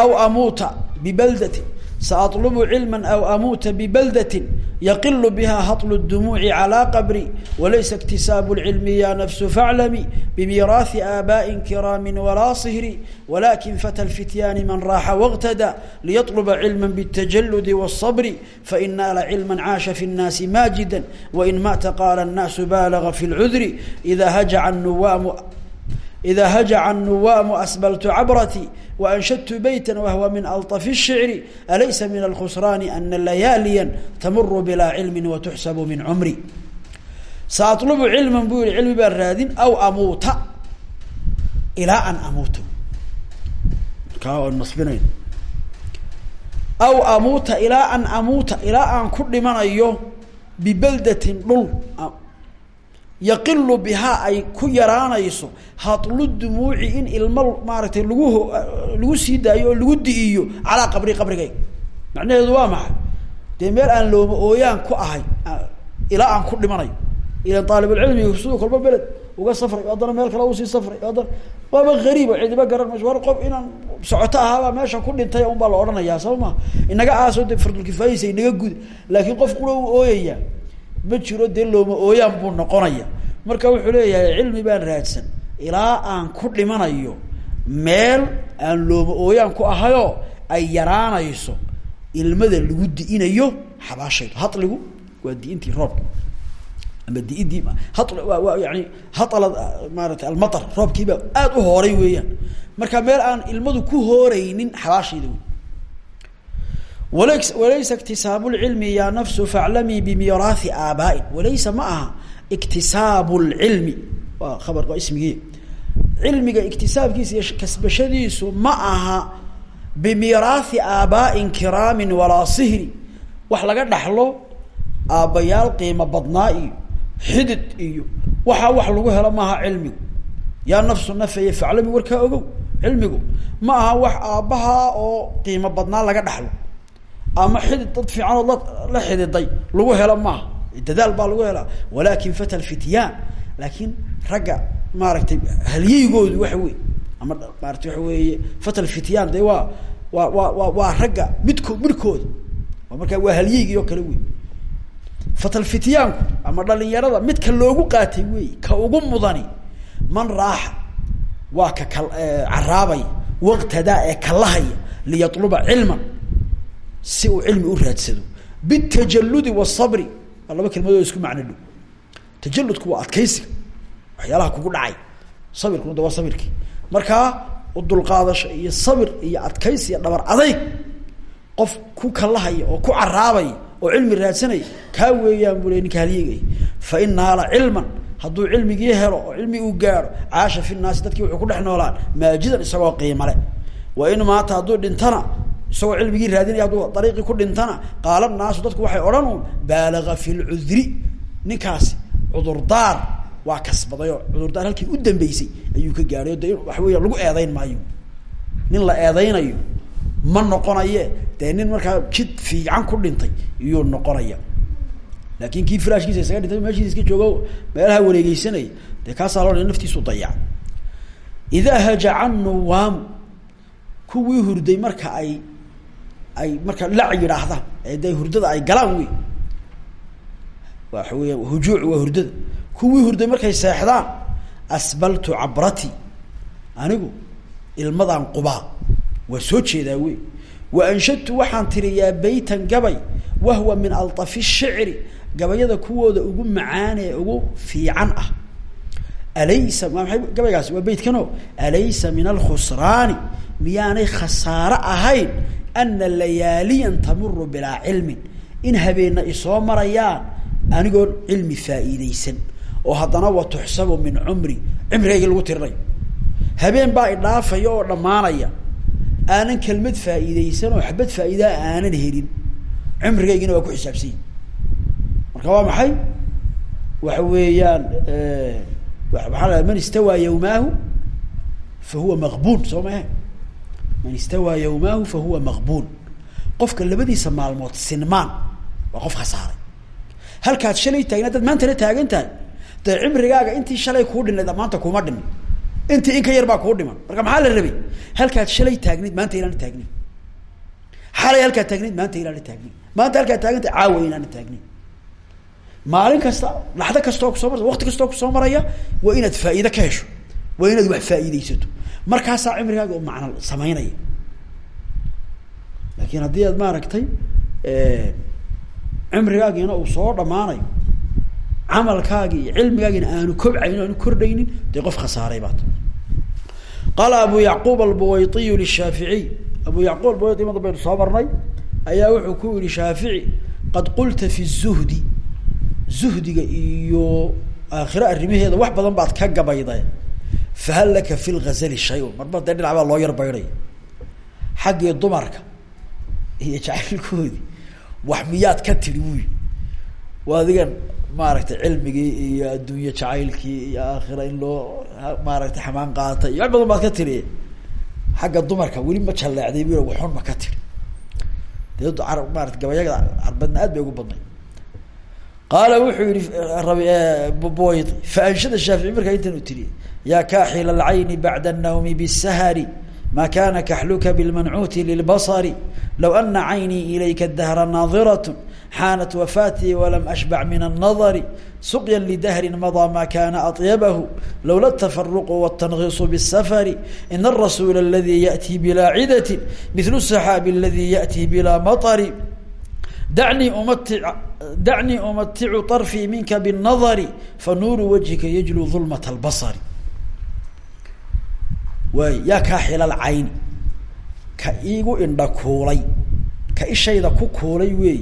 Aw amuuta bibaldati saطlb cilma aw amuuta bbaldaة yaqil bha haطl الdumuuci عalى qabri walaysa اktisaabu اlcilmi ya nafsu faاclami bmiraaثi aabaaءi kiraami walaa صihri walakin fatى اlfityaani man raaxa wاqtadى liyaطlba cilma bالtajaludi wالصbr fain naala cilma caasha fi الnaasi maajida wain maata qaala الnaasu baalaga fi اlcudri ida hajaca nuwaamu ida hajaca الnuwaamu asbaltu cabrati وأنشدت بيتا وهو من ألطف الشعر أليس من الخسران أن لياليا تمر بلا علم وتحسب من عمري سأطلب علما buu yihi cilmi baan raadin aw amuuta ilaa an amuuto kaa oon nasbinayn aw amuuta ilaa an amuuta ilaa aan ku dhimanayo bibaldatin dhul yaqilu bihaa ay ku yaraanayso hadlu dumuuci in ilmo maaragtay lagu lagu sii daayo oo lagu di'iyo calaa qabri qabrigayga macnaheedu waa maxay? Dee meel aan looma ooyaan ku ahay ilaa aan ku dhimanayo. Ilan aalibulcilmiga siduu kolba beled uga safray haddana meel kale u sii safray haddana waaba gariib oo cidiba garan mayso war qof inaan socoto ahaabaa meesha ku dhintay un baa la odhanayaa saba ma inaga aasoo de fardulkifaayisa inaga gud laakiin qof kula u ooyayaa ma jiro dee looma ooyaan buu noqonaya. Marka wuxuu leeyahay cilmi baan raadsan. Ilaa aan ku dhimanayo meel aan looma ooyaan ku ahayoo ay yaraanayso. Ilmada lagu di'inayo xabaashaydu hadligu waa di'intii roobka. Ama diidii ha waa yani haala maarata almatar roobkiiba aada u hooray weeyaan. Marka meel aan ilmadu ku hooreynin xabaashayda wey walaysa iktisaabu lcilmi ya nafsu faclamii bimiraai aabaain walaysa ma aha iktisaabu lcilmi waa kabar waa ismigii. Cilmiga iktisaabkiisa iyo kasbashadiisu ma aha bimiraai aabaain wax laga dhaxlo aabbayaal qiimo badnaa iyo xidid iyo waxaa wax lagu helo maaha cilmigu. Yaa nafsu nafeye faclami warkaa ogow. Cilmigu ma wax aabbaha oo qiimo badnaa laga dhaxlo ama xidid dad fiicanood la la xididay lagu helo maaha. Dadaal baa lagu helaa. Walakin fata lfityaan laakiin ragga maaragtay halyeygoodu waxa wey ama maarata waxa weeye fata lfityaan de waa waa waa wa waa ragga midkood waa markaa waa halyeygii oo kale wey fatalfityaanku ama dhalinyarada midka loogu qaatay wey ka ugu mudani man raaxa waa ka ka caraabaya waqtadaa ee kalahaya liyatluba cilman si uu cilmi u raadsado bitajaludi wasabri waa laba kelmadood isku macno dhow tajaludku waa adkaysiga waxyaalaha kugu dhacay. Sabirkuna da waa sabirkii markaa udulqaadasho iyo sabir iyo adkaysi dhabar adayg qof ku kalahaya oo ku caraabaya oo cilmi raadsanaya kaa weeyaan buu le ninka halyeegay. Fa in naala cilman. Hadduu cilmigii helo oo cilmi uu gaaro caasha fi naasi dadkii wuxuu ku dhex noolaan maajidan isagoo qiimale wa in maata hadduu dhintana isagoo cilmigii raadinaya hadduu dariiqii ku dhintana qaala naasu dadku waxay odhan uun baalaga fi lcudri ninkaasi cudurdaar waa kasbaday oo halkii u dambeysay ayuu ka gaadhay. O de weya lagu eedayn maayo. Nin la eedaynayo ma noqonaye. Dee nin jid fiican ku dhintay iyuu noqonaya. Laakin kii firaashkiisa isaga dhintay meshiisa iska joogo meelaha wareegeysanaya dee kaasaa loo naftiisu dayac. Idaa hajaca nuwaamu kuwii hurday marka ay ay markaa la yidhaahdaan de hurdada ay galaan wey waxa weya hujuuc waa hurdada. Kuwii hurday markay seexdaan asbaltu cabrati. Anigu ilmadaan qubaa. Waa soo jeedaa wey wa anshadtu waxaan tiriyaa baytan gabay wahwa min alafi shicri. Gabayada kuwooda ugu macaan ee ugu fiican ah. Alaysa ma maay gabaygaasi waa beytkanoo alaysa min alkhusraani. Miyaanay khasaare ahayn ana layaaliyan tamuru bilaa cilmin in habeenna isoo marayaan anigoon cilmi faa'iideysan oo haddana wa tuxsabu min cumri cimrigaygii lagu tirinayo habeen baa idhaafaya oo dhammaanaya aanan kelmad faa'iideysan oo xabad faa'iidaa aanan helin cimrigaygina waa ku xisaabsan yihiin marka waa maxay waxa weeyaan waxaa la man istawaa yawmaahu fa huwa maqbuun soo mahe man istawaa yawmaahu fa huwa maqbuun qofka labadiisa maalmood sinmaan waa qof khasaaray halkaad shalay taagna haddaad maantana taagan tahay dee cimrigaaga intii shalay kuu dhinayd maanta kuma dhimin intii in ka yar baa kuu dhiman. Marka maxaa la rabay? Halkaad shalay taagnayd maanta inaana taagnayn xalay halkaad taagnayd maanta inaana taagnayn maanta halkaad taagantahay caawa inaana taagnayn maalin kasta laxdo kastoo ku soo marta wakti kastoo ku soo maraya waa inaad faa'iide ka hesho. Waa inaad wax faa'iideysato markaasaa cimrigaaga u macno samaynaya. Laakiin haddii aad maaragtay cimrigaagiina uu soo dhamaanayo camalkaagi iyo cilmigaagiina aanu kobcaynin aanu kordhaynin dee qof khasaaray baat qaala abu yacquub albuwaytiyu lishaaficiy abu yacquub albuwayti imada baynu soo marnay ayaa wuxuu ku yihi shaafici qad qulta fi zuhdi. Zuhdiga iyo aakhiro arrimaheeda wax badan baad ka gabayday fahal laka fi lgazali shay-un marba dee dhinac baa loo yar baydhaya xaggii dumarka iyo jacaylkoodii wax miyaad ka tidhi wuyi waa adigan maaragtay cilmigii iyo adduunye jacaylkii iyo aakhira in loo maaragtay xamaan qaatay iyo wax badan baad ka tidhi xagga dumarka weli ma jalleecday bu waxun ma ka tidhi dee ar maarata gabayada carbadna aad bay ugu badnay qaala wuxuu yihi rabi buwaydi faanshada shaafici markaa intan u tiri yaa kaaxila alcayni bacda الnawmi bالsahri ma kana kaxluka bاlmancuuti lilbasri low ana caynii ilayka dahra naadiraة xaanat wafaatii walam ashbac min الnadri suqya lidahri madaa ma kana aطyabahu lowla الtafaruq wالtangiiص bالsafri in الrasuul اladي yaأtii bilaa cidat mil الصaxaabi اladي yaأtii bilaa maطri dacnii umatic dacnii umaticu طarfii minka bالnadri fanuuru wajhika yajlu ظulmaة اlbasri waay yaa kaa xilal cayni ka iigu indha kuulay ka ishayda ku kuulay weey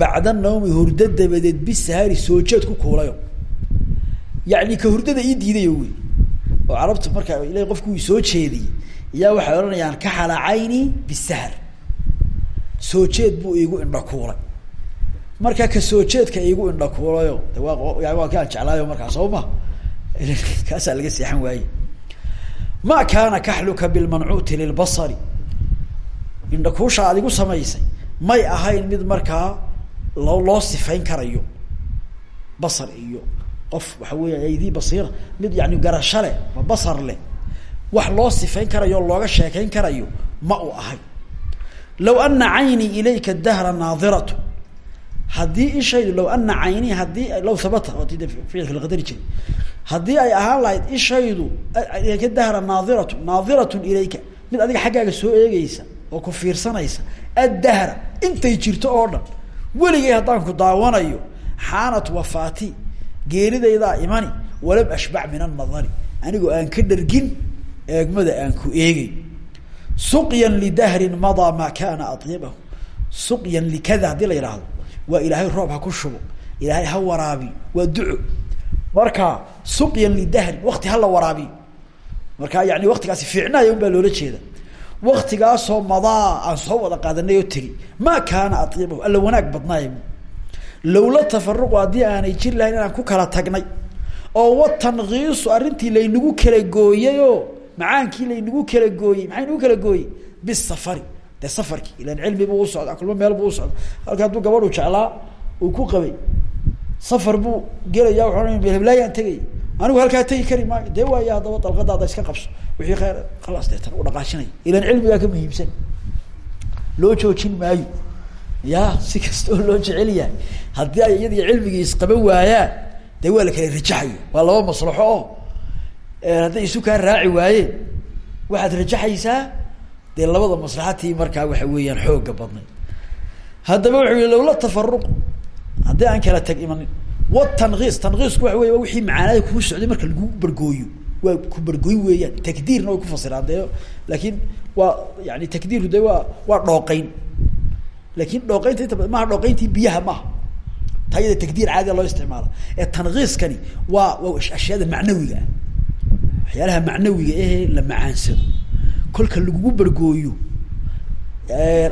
bacda nawmi hurdo dabadeed bisahari soo jeed ku kuulayo yacni ka hurdada ii diidayo wey oo carabtu markaa ilahi qofku ii soo jeediyey iyaa waxay odhanayaan ka xala cayni bisahar soo jeed buu iigu indha kuulay marka ka soo jeedka iigu indha kuulayo de waa ki aan jeclaayo markaa soo ma? Kaasaa laga seexan waaye ma kaana kaxluka bilmancuuti lilbasari. Indhakuusha ad igu samaysay may ahayn mid markaa loo loo sifayn karayo. Basar iyo qof waxa weya aydii basiira mid yani garasho leh ma basar leh. Wax loo sifayn karayo looga sheekayn karayo ma u ahay low ana caynii ilayka dahra naadiratu haddii ishaydu low ana caynii haddii low habata ficilka la qadari jiray. Haddii ay ahaan lahayd ishaydu ilayka dahra naadiratu naadiratun ilayka mid adiga xaggaaga soo eegeysa oo ku fiirsanaysa addahra intay jirto oo dhan weligay haddaan ku daawanayo xaanat wafaati geeridaydaa imani walam ashbac min annadari anigoo aan ka dhargin eegmada aan ku eegay suqyan lidahrin madaa maa kana atyabahu suqyan likada haddii la yidhaahdo waa ilaahay roob ha ku shubo. Ilaahay ha waraabiyo waa duco. Marka suqyan lidahrin wakti hala waraabiyo marka yani waktigaasi fiicnaayo un baa loola jeeda waktigaasoo madaa aan soo wada qaadanay oo tegi maa kaana atyabahu alla wanaag badnaay lowla tafaruqu haddii aanay jir lahayn inaan ku kala tagnay macaankii laynagu kala gooyey maxay nagu kala gooyey? Bisafari. Dee safarkii ilan cilmi buu usocdaa kulmo meel buu usocda halka hadduu gabadhu jeclaa uu ku qabay. Safar buu gelaya wuxuu heblaayaan tegay anigu halkaa tegi kari maayo dee waaya haddaba dalqadaada iska qabso. Wixii khayr khalaas deetan u dhaqaashinaya ilan cilmigaa ka muhiimsan. Loo joojin maayo. Ya si kasta oo loo jecel yahay. Haddii ay cilmigii isqaban waayaan dee waa la kala rajaxayo. Waa laba maslaxo oo hadday isu kaa raaci waayeen waxaad rajaxaysaa? Dee labada maslaxatii markaa waxa weeyaan xooga badnay. Haddaba wuxuu yihi lowla tafaruq haddii aan kala tag imanin watankiis tankiisku waxa wey waa wixii macaanada kuu socday marka lagu bargooyo. Waa ku bargooy weeyaan. Takdiirna way ku fasiraan dee laakiin waa yani takdiirku de waa waa dhooqeyn laakin dhooqeynta inta badan maha dhooqeyntii biyaha maaha. Taa iyada takdiir loo isticmaala ee tankiiskani waa waa ashyaada macnawiga. ah waxyaalaha macnawiga ahee la macaansado. Kolka lagugu bargooyo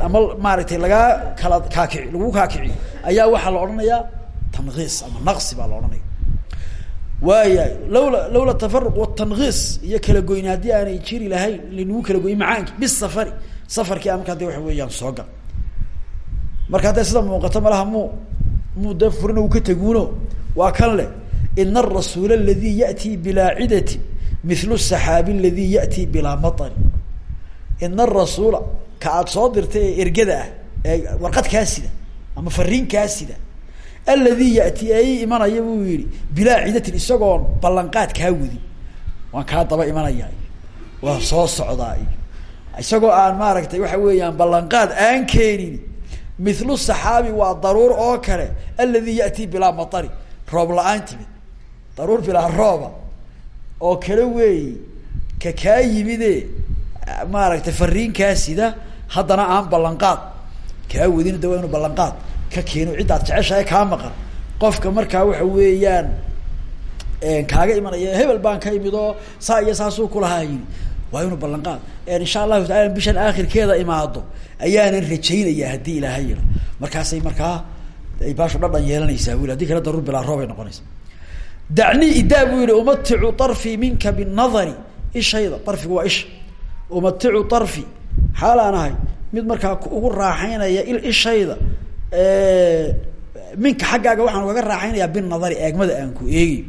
ama maaragtay lagaa kala kaakici lagu kaakici ayaa waxaa la odhanayaa tankiis ama naqsi baa la odhanaya. Waayahay lawla lawla tafaruq watankiis iyo kala goyn haddii aanay jiri lahayn lanagu kala goyn macaanki bisafari safarkii a markaa de waxa weeyaan soo gal. Marka hadday sida muuqato malaha mu muu de furin u ka teguuno? Waa kan leh ina arasuula aladi ya'tii bilaa cidati mithlu saxaabi aladi ya'tii bilaa matari ina arasuula ka aada soo dirtay ee ergada ah ee warqad kaa sida ama fariin kaa sida aladi ya'tii ee ii imanaya buu yihi bilaa cidatin isagoon ballanqaad kaa wadin waan kaa daba imanaya waa soo socdaa. Iyo isagoo aan maaragtay waxa weeyaan ballanqaad aan keenin mithlu saxaabi waa daruur oo kale aladi ya'tii bilaa matari roob la'aan daruur bilaa rooba oo kale weeyi ka kaa yimide maaragtay fariinkaa sida haddana aan ballanqaad kaa wadin da waa inu ballanqaad ka keeno ciddaad jeceshahay kaa maqan. Qofka markaa waxa weeyaan kaaga imanaya hebel baan ka imid oo saa iyo saasuu kulahaa yii waa inuu ballanqaad. Insha allahu taala bishan aakhirkeeda imaado ayaanan rajaynaya haddii ilaahay yira. Markaasay markaa ay baashu dhadhan yeelanaysaa wili haddii kale daruur bilaa roob ay noqonaysa dacnii idaa buu yihi umaticu arfii minka binadari ishayda arfigu waa isha umaticu arfi xaalaan ahay mid markaa ugu raaxaynaya ishayda minka xaggaaga waxaan ugaga raaxaynayaa binadari eegmada aan ku eegi.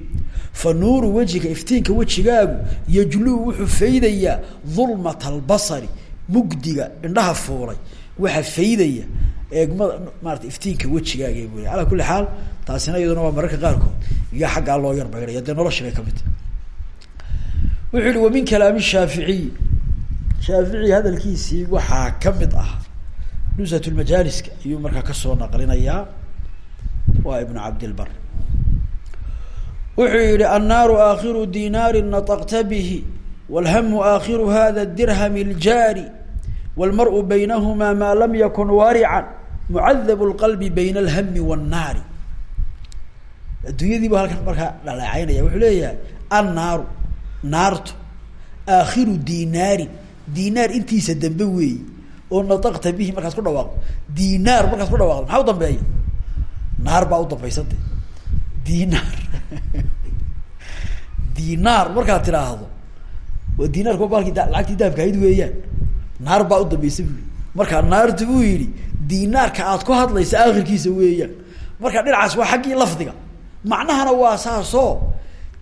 Fa nuuru wejiga iftiinka wejigaagu yajluu wuxuu faydayaa dulmata albasari mugdiga indhaha fuulay waxaa faydaya eegmada maarata iftiinka wejigaaga bu alaa kulli xaal taasina iyaduna waa mararka qaarkood iyo xaggaa loo yar baydhaya dee nolosha bay kamid tahay wuxuu yihi wa min kalaami shaaficiy shaafici hadalkiisii waxaa kamid ah nushat lmajaaliska ayuu markaa kasoo naqlinayaa waa ibnu cabdilbar wuxuu yihi annaaru aakhiru dinaari naطqta bihi wاlhamu aakhiru hada dirham اljaari wاlmarءu baynahma maa lam yakun warican mucadab اlqalbi bayna اlhami wالnaari adduunyadii bu halkan markaa dhaleecaynaya wuxuu leeyahay annaaru naartu aakhiru dinaarin dinaar intiisa dambe weeyi oo naطqta bihi markaas ku dhawaaqdo. Dinaar markaas ku dhawaaqdo maxaa u dambeeya naar baa u dambaysante dinaar dinaar markaad tidhaahdo waa dinaarka baalki lacagtii dahabka ahayd weeyaan. Naar baa u dambaysa bui markaa naartu buu yihi dinaarka aad ku hadlaysa akhirkiisa weeyaan. Marka dhinacaas waa xaggii lafdiga macnahana waa saasoo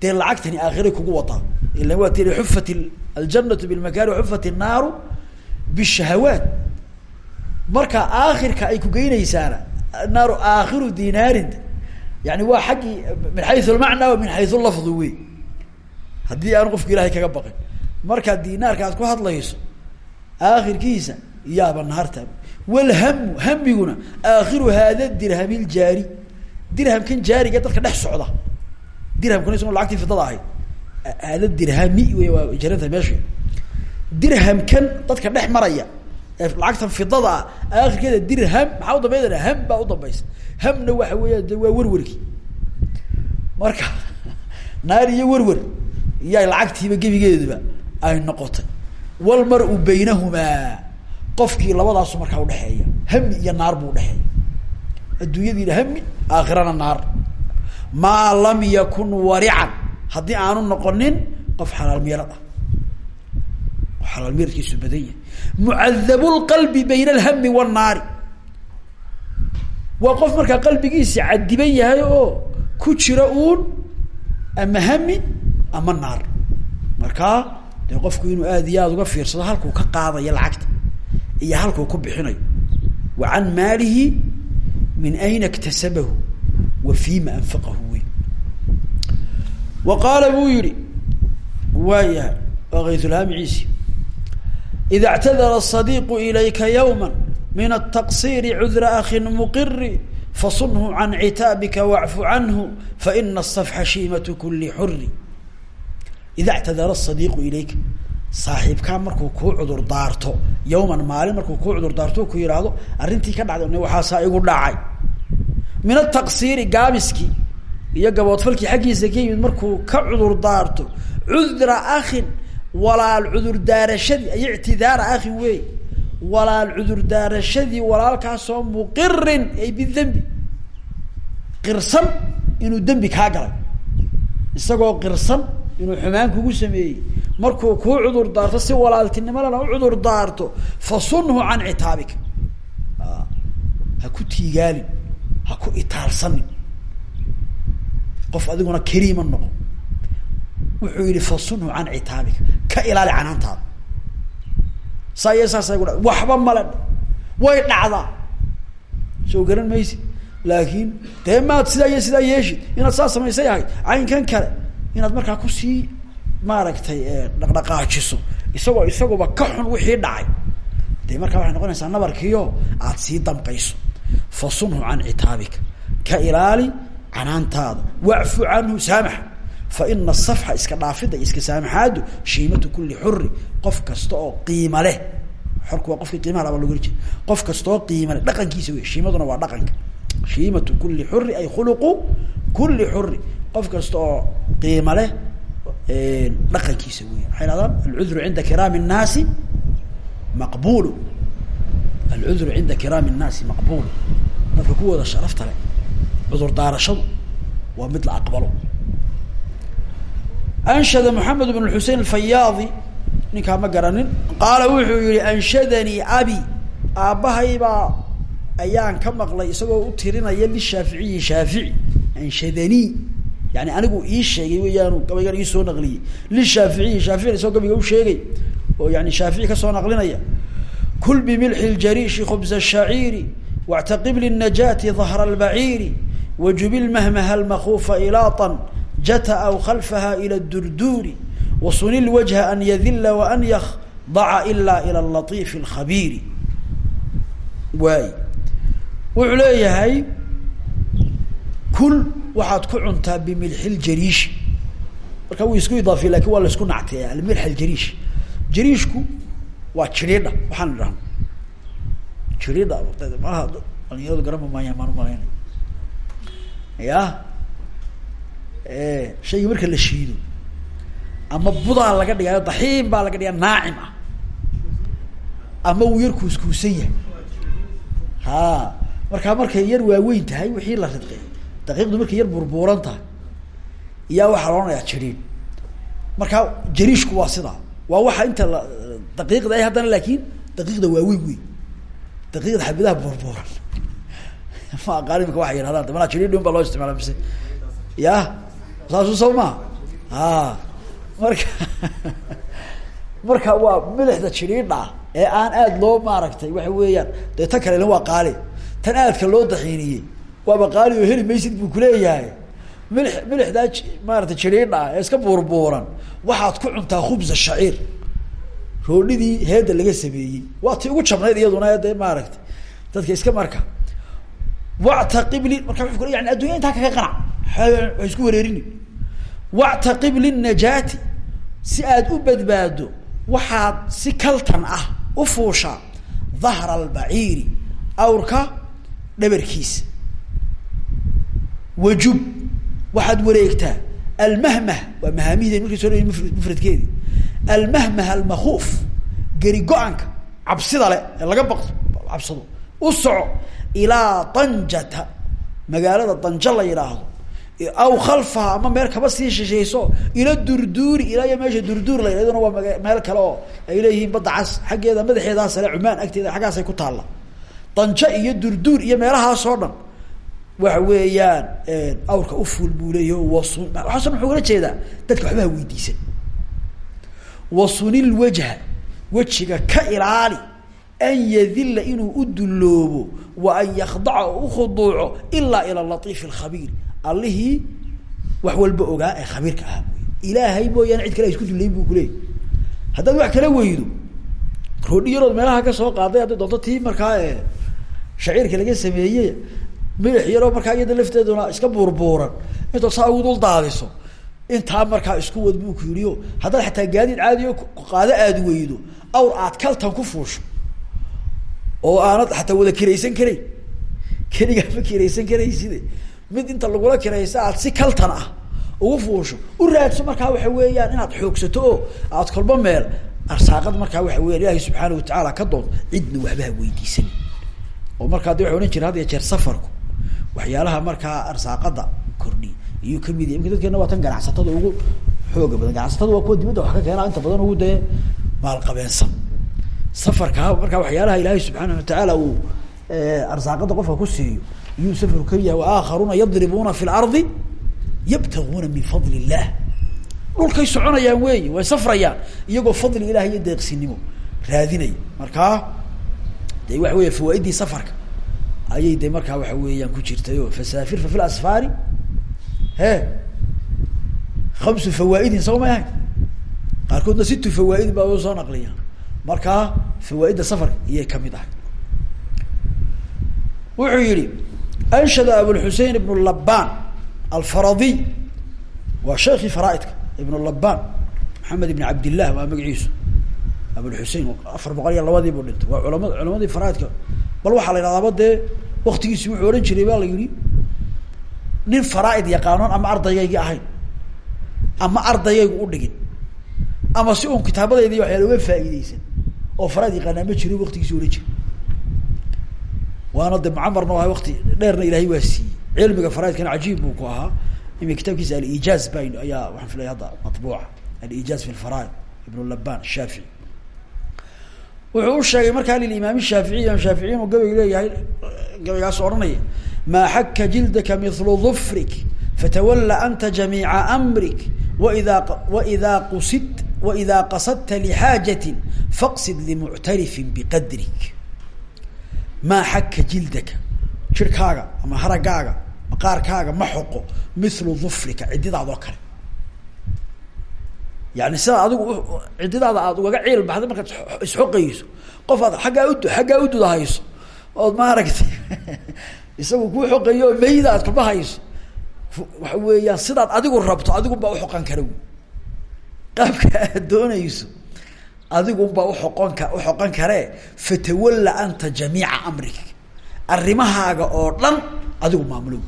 dee lacagtani aakhiray kugu wadaa ila waa tii xufat aljanatu bilmakaari xufat innaaru bishahawaat marka aakhirka ay ku geynaysaana naaru aakhiru dinaarin. Yani waa xaggii min xayu lmacna wa min xayu lafdi wey haddii aan qofku ilahay kaga baqin. Marka dinaarka aad ku hadlayso aakhirkiisa yaaba naarta walhamu hamiguna aakhiru haada dirhami ljaari dirhamkan jaariga dadka dhex socda. Dirhamkuna isagoo lacagtii fidada ahayd. Haada dirhami wey waa jaranta meesha dirhamkan dadka dhex maraya lacagtan fidada ah aakhirkeeda dirham maxaa udambeydana ham baa udambaysa hamna waxa weeya waa werwerki marka naar iyo werwer iyaa lacagtiiba gebigeeduba ay noqotay. Walmar-u baynahumaa qofkii labadaasu markaa udhexeeya hami iyo naar buu udhexeeya adduunyadiina hami aakhirana naar. Maa lam yakun warican haddii aanu noqonin qof xalaal meelad ah. Oo xalaal meeladkiisu badan yahay. Mucadabu lqalbi bayna alhami wاnnaari waa qof markaa qalbigiisi cadiban yahay oo ku jira uun ama hami ama naar. Markaa dee qofku inuu aada iyo aada uga fiirsado halkuu ka qaadayo lacagta iyo halkuu ku bixinayo. Wa can maalihi min ayna iktasabahu wa fima anfaqahu wey wa qaala buu yihi waayahay waa kaysulhaamiciisi ida اctadara الصadiiqu ilayka ywma min التaqصيr cudra akhi mqiri fasunhu can citaabika wاcfu canhu faina الصفxa shiimaة kuli xuri ida اctadara الصadiiqu ilayka saaxiibkaa markuu kuu cudur daarto yawman maalin markuu kuu cudur daarto ku yihahdo arrintii ka dhacday waxaasaa igu dhacay. Min ataqsiiri gaabiskii iyo gaboodfalkii xaggiisa ka yimid markuu ka cudur daarto cudra akhin walaal cudur daarashadii iyo ictidaara akhin wey walaal cudur daarashadii walaalkaasoo muqirin ay bidembi qirsan inuu dembi kaa galay isagoo qirsan inuu xumaan kugu sameeyey markuu kuu cudur daarto si walaaltinimalana u cudur daarto fasunhu can citaabika ha ku tiigaalin ha ku itaalsanin qof adiguna kariima noqo. Wuxuu yihi fasunhu can citaabika ka ilaali canaantaada. Saa iyo saasay ku dha waxba male way dhacdaa. Soo garan maysi laakiin dee maad sidaa iyo sidaa yeeshid. Inaad saa samaysay ahayd. Caynkan kale inaad markaa ku sii maaragtay dhaqdhaqaajiso. Isagoo isaguba ka xun wixii dhacay. Dee markaa waxay noqonaysaa nabarkiio aada sii damqayso. Fasunhu can citaabika. Ka ilaali canaantaada. Wacfu canhu saamax fa ina asafxa iska dhaafidda iska saamaxaadu shiimatu kuli xuri qof kasta oo qiima leh. Xorku waa qofkii qiimaha laba logu jira qof kasta qiima leh. Dhaqankiisa wey shiimaduna waa dhaqanka. Shiimatu kuli xuri ay khuluqu kuli xuri qof kasta oo qiima leh dhaqankiisa weya waxay hahdaan alcudru cinda kiraami الnaasi maqbulu alcudru cinda kiraami الnaasi maqbulu dadka kuwooda sharafta leh cudur daarashadu waa mid la aqbalo anshada moxamed bn xusein alfayaadi ninkaa ma garanin qaala wuxuu yihi anshadanii abi aabbahaybaa ayaan ka maqlay isagoo u tirinaya lishaaficiyi shaafici anshadanii yani anigu ii sheegay weyaanu gabaygan iisoo naqliyey lishaaficiyi shaafici isagoo gabayga u sheegay oo yani shaafici kasoo naqlinaya kul bimilxi ljariishi khubza shaciiri wاctaqib lلnajaati dahra اlbaciiri wajubil mahmaha almakuufa ilaatan jata aw khalfaha ilى اdurduuri wasuni lwajha an yadila waan yakdaca ila ilى اlatiif اlkhabiiri waay wuxuu leeyahay kul waxaad ku cuntaa bimilxi ljariishi marka wuu isku idaafiye laakiin waa la isku nacteeya almilx aljariish jariishku waa jiridha waxaan idhahna jiridha malaha dhalinyaradu garama maayaan maan umalaynay ya shayga marka la shiido ama budaa laga dhigayo daxiim baa laga dhigaa naacim ah. Ama wuu yar kuuskuusan yahay. Ha markaa markay yar waaweyn tahay wixii la ridqay daqiiqdu markay yar burbuuran tahay. Iyaa waxaa la odhanayaa jiriid markaa jariishku waa sidaa waa waxa inta la daqiiqda ay haddana laakin daqiiqda waaweyn wey daqiiqda xabidaha burbuuran. Ma aqaan imika waxay yidhahdaan manaa jiriidhi un baa loo isticmaala mise? Ya? Saasu saw maa a marka marka waa milixda jiriidha ee aan aada loo maaragtay waxa weeyaan. Dee tan kalena waa qaali. Tan aadka loo daxiiniyey waaba qaali oo heli maysid buu kuleeyahay milix milixdaa maarata jiriidha ee iska buurbuuran. Waxaad ku cuntaa khubza shaciir. Roodhidii heeda laga sameeyey. Waa ti ugu jabnayd iyaduna dee maaragtay dadka iska marka. Wactaqib li marka wuxuu kule yani addunya intaa kaga qanac ha isku wareerini wactaqib linajaati si aad u badbaado waxaad si kaltan ah u fuushaa dahra albaciiri awrka dhabarkiisa wajub. Waxaad wareegtaa. Almahmah waa mahaamihden markay soo dhawey mufradkeedi almahmah almakuuf geri go-anka cabsida le ee laga baq cabsado u soco ilaa danjata magaalada danja la yidhaahdo aw khalfaha ama meel kaba sii shishayso ila durduuri ilaa iyo meesha durduur la yidhahdona waa maga meel kale oo ay leeyihiin badda cas xaggeeda madaxeedaa agteeda xaggaasay ku taalla. Danja iyo durduur iyo meelahaasoo dhan waxa weeyaan awrka ufuul buu leeyahy wasu waxaaso dhan wuxuu kala jeedaa? Dadka waxbaha weydiisan. Wasunil wajha wejiga ka ilaali an yadilla inuu u dulloobo wa an yakdaca oo ukhuduuco ilaa ila latiif alkhabiir allihii wax walba ogaa ee khabiirka ahaa. Mooy ilaahay mooyaane cid kale a isku dullayn buu kuleeyay haddaad wax kala weydo roodhi meelaha ka soo qaaday hadday doonto tii markaa shaciirka laga sameeyey milix yaroo markaa iyada lafteeduna iska buurbuuran intood saa dul daadiso intaa markaa isku wad buu ku yidhi o haddaad xataa gaadiid caadiyo qaado aada weydo awr aad kaltan ku fuusho oo aanad xataa wada kiraysan karayn keligaa ma kiraysan karayside mid inta lagula kiraysa aad si kaltan ah ugu fuusho u raadso markaa waxa weeyaan inaad xoogsato oo aad kolba meel arsaaqad markaa waxa weyan ilaahay subxaana watacaala ka dood cidna waxbaha weydiisan oo markaa de waxa ohan jira ya jeer safarku waxyaalaha markaa arsaaqada kordhi. Iyuu ka mid yahy imka dadkeena waa tan ganacsatada ugu xooga badan. Ganacsatada waa kuwa dibadda wax ka keena inta badan ugu dee maalqabeensan safarka markaa waxyaalaha ilaahay subxaana watacaala uu arsaaqada qofka ku siiyo iyuu safarku ka yahay waaakharuuna yadribuuna fi lardi yabtaguuna min fadli illah dhulkay soconayaan weyi way safrayaan iyagoo fadli ilahi iyo deeqsinimo raadinaya. Markaa de waxa weya fawaaidii safarka ayay de markaa waxa weeyaan ku jirtay o fasaafir fa fi lasfaari he kamsu fawaaidin soo may ahayn? Qaarkoodna situ fawaaidin baa soo naqliya markaa fawaaidda safarka iyay ka mid ahay wuxuu yihi anshada abulxusein ibn laban alfaradiy waa sheekii faraaidka ibn laban maxamed ibn cabdillah waa magaciisu abulxusein afar boqol iyo labadii buu dhintay. Waa culama culamadii bal waxaa la yidhahdaaba dee waktigiisi wuxuu odhan jiray ba la yihi nin faraaid yaqaanoon ama ardaygaygii ahayn ama ardaygaygu u dhigin ama si un kitaabadaydi waxyaala uga faa'iideysan oo faraaid yaqaanaa ma jirin waktigiisi odhan jiray. Waana de mucamarna aha wakti dheerna ilaahay waa siiyey. Cilmiga faraaidkana cajiib buu ku ahaa. Imi kitaabkiisa alijaaz ba ayaa waxaan filaya hadda matbuuca. Alijaaz fi lfaraaid ibn laban shaafici wuxuu u sheegay markaa lilimaam shaaficiy imaam shaaficiy inuu gabay leeyahay gabaygaas odhanaya maa xaka jildaka mithlu dufrik fatawala anta jamiica amrik waida waidaa qusid waidaa qasadta lixaajatin faqsid limuctarifin biqadrik. Maa xaka jildaka jirkaaga ama haragaaga maqaarkaaga ma xoqo mithlu dufrika cididaadoo kale yani sidaa adigu cididaada aad ugaga ciil baxday markaad isxoqayso. Qof aad aggaa ud xaggaa ududahayso ood maaragtay isagu kuu xoqayo oo mayda aad kuma hayso. Waxa weeyaan sidaad adigu rabto adigunbaa uxoqan kara qaabka aad doonayso adigunbaa uoqonka uxoqan karee fatawalla anta jamiica amrik arrimahaaga oo dhan adigu maamulo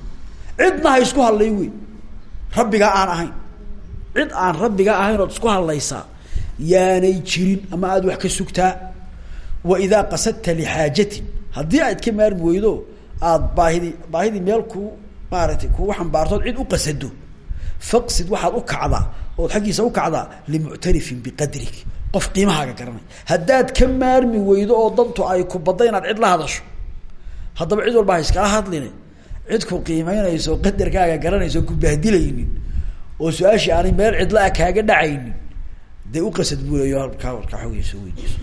cidna ha isku hadlay wey rabbigaa aan ahayn cid aan rabbiga ahayn ood isku hadlaysaa yaanay jirin ama aada wax ka sugtaa. Wa idaa qasadta lixaajatin haddii aad ka maarmi weydo aada baahidi baahidii meel ku maaragtay kugu xambaartood cid u qasado. Faqsid waxaad u kacdaa ood xaggiisa u kacdaa limuctarifin biqadrik. Qof qiimahaaga garanay. Haddaad ka maarmi weydo oo dantu ay ku badda inaad cid la hadasho haddaba cid walba ha iskala hadline. Cid ku qadarkaaga garanayso ku bahdilaynin oo su-aashii aanay meel cidla-a kaaga dhacaynin dee uqasad buulayo halkaa warkaa xoogiisa weydiiso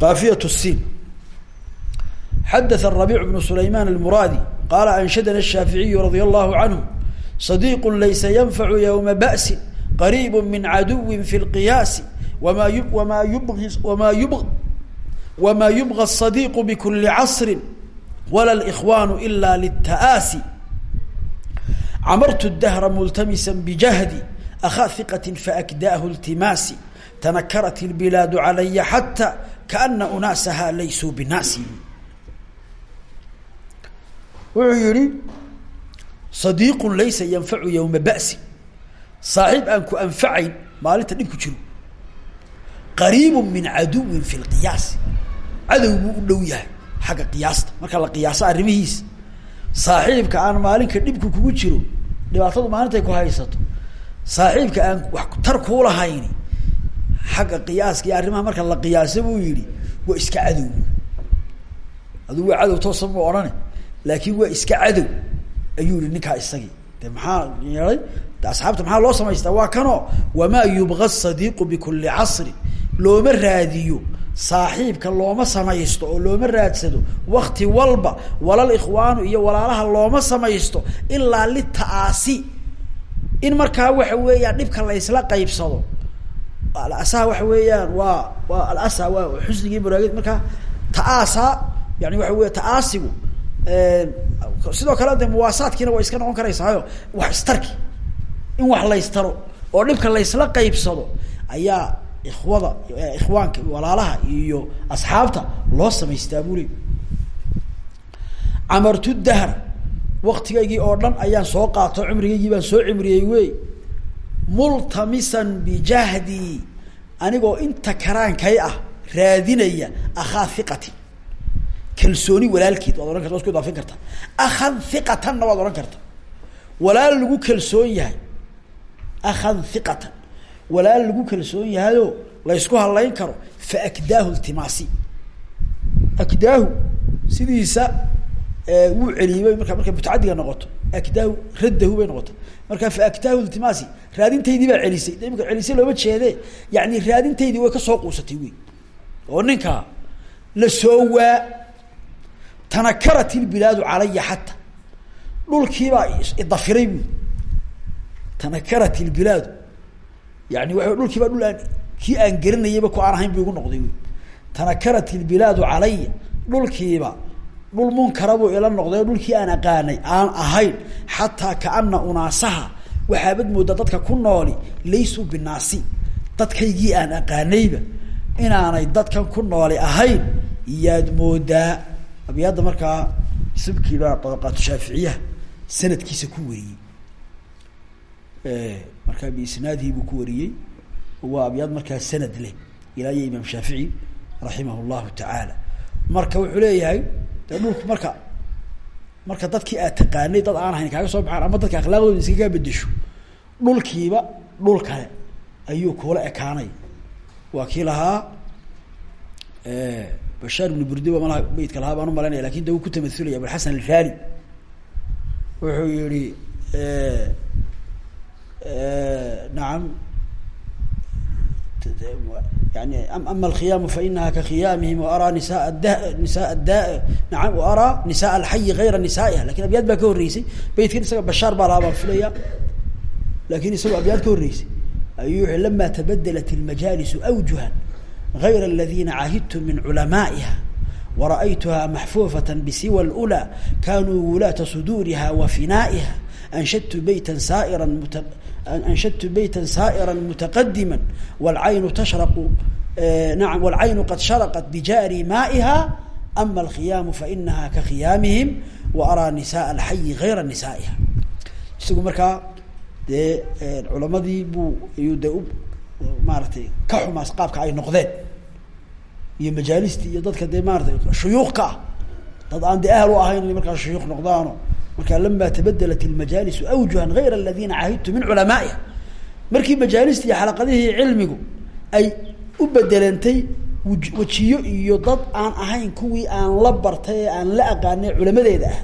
qaafiyat siin xadatha rabiic bnu sulayman almuraadi qaala anshadana ashaaficiyu radia allahu canhu صadiiqu laysa yanfacu ywma ba'si qariib min caduwi fi lqiyaasi wama yu wama yubgi wama yub wama yubga الصadiiqu bkuli casri wala اlإkhwan ila lلta'aasi camartu dahra multamisa bijahdi akhaa hiqati faakdaahu iltimaasi tanakarat ilbilaadu calaya xata kaana unaasaha laysuu binaasi wuxuu yihi sadiiqun laysa yanfacu yowma ba'si saaxiib aan ku anfacayn maalinta dhib ku jiro qariibu min caduwin fi lqiyaasi cadow buu u dhow yahay xagga qiyaasta marka la qiyaaso arrimihiisa saaxiibka aan maalinka dhibku kugu jiro dhibaatadu maalintay ku haysato. Saaxiibka aan wax tar kuu lahayni xagga qiyaaska iyo arrimaha marka la qiyaaso buu yihi waa iska cadow. Adigu waa cadow toosa mu odhane laakin waa iska cadow ayuu yihi ninkaa isagii. De maxaa yeelay asxaabta maxaa loo samaystaa? Waa kanoo wamaa yubga sadiiqu bikuli casri. Looma raadiyo saaxiibka looma samaysto oo looma raadsado wakti walba walal ikhwaanu iyo walaalaha looma samaysto ilaa lita'aasi in markaa waxa weeyaan dhibka laysla qaybsado. Alasaha waxa weeyaan waa waa alasa waa xusnigii muraagid markaa ta'aasa yani waxa weya ta'aasigu sidoo kale de muwaasaadkiina waa iska noqon karaysaayo wax istarki in wax laystaro oo dhibka laysla qaybsado ayaa ikhwada ikhwaanka walaalaha iyo asxaabta loo samaystaa buu leey camartu dahra oo dhan ayaan soo qaato cimrigaygii baan soo cimriyey wey. Multamisan bijahdii anigoo inta karaankay ah raadinaya akhaa hiqati kalsooni walaalkeed waad ohan karta wa isku idaafin karta akhan hiqatanna waad odhan karta. Walaal lagu kalsoon yahay akhan hiqatan walaal lagu kalsoon yahayoo laysku hadlayn karo fa akdaahu iltimaasi akdaahu sidiisa wuu celiyey marka markay mutacadiga noqoto akdaahu raddahu bay noqota marka fa akdaahu iltimaasi raadintaydii baa celisay de imika celisay looma jeede yani raadintaydii way ka soo quusatay wey oo ninkaa la soo waa tanakarat ilbilaadu calaya xata dhulkiibaa idafiray bu tanakarat ilbilaadu yani waa dhulkiibaa dhul aan kii aan garanayayba ku aan ahayn bu igu noqday. Tanakarat ilbilaadu calaya dhulkiiba dhul munkara buu ila noqday dhulkii aan aqaanay aan ahayn xataa kaana unaasaha waxaabad moodaa dadka ku nooli laysuu binaasi dadkaygii aan aqaanayba inaanay dadkan ku nooli ahayn iyaad moodaa. Abyaadda markaa sibkiibaa dabaqaatu shaaficiyaha sanadkiisa ku wariyey markaa biisnaadihi buu ku wariyey. Waa abyaad markaa sanad leh ilaa imaam shaafici raximah llahu tacaala marka wuxuu leeyahay dee marka marka dadkii aad taqaanay dad aan ahayn kaaga soo baxaan ama dadka akhlaaqdooda iskaga bedesho dhulkiiba dhul kale ayuu kuula ekaanay. Waa kii lahaa bashaar ibnu burdi ba malaha beydka lahaa baan u malaynaya laakiin de uu ku tamaulaya abulxasan alfari wuxuu yihi nacam yani ama alkhiyaamu fainaha kakhiyaamihim waaraa nisaa da nisaa da naam waaraa nisaa alxayi gayra nisaa'iha lakin abyaad baa ka horreysay beydkan isaga bashaar baa lahaa baan filaya lakin isagoo abyaad ka horreysay ayuu wuxu lama tabadalat ilmajaalisu awjuhan غayr اladina caahidtu min culamaaئiha wara'aytuha maxfuufaة bsiwa اlأulى kanuu wulaata suduuriha wa finaa'iha anshadtu beyta saa'ira anshadtu beyta saa'ira mutaqadima wاlcaynu tashraqu naam wاlcaynu qad sharaqat bijaari maa'iha ama alkhiyaamu fainaha kakhiyaamihim waaraa nisaء alxayi gayra nisaa'iha isagu markaa dee culamadii buu ayuu de u maaratay ka xumaas qaabka ay noqdeen iyo majaalistii iyo dadka dee maaratay shuyuuq ka ah dad aan de ahl u ahayn inay markaa shuyuuq noqdaano markaa lama tabadalat ilmajaalisu awjuhan gayra aladina caahidtu min culamaa'iha markii majaalistii iyo xalaqadihii cilmigu ay u bedelantay wejiyo iyo dad aan ahayn kuwii aan la bartay ee aan la aqaanay culamadeeda ah.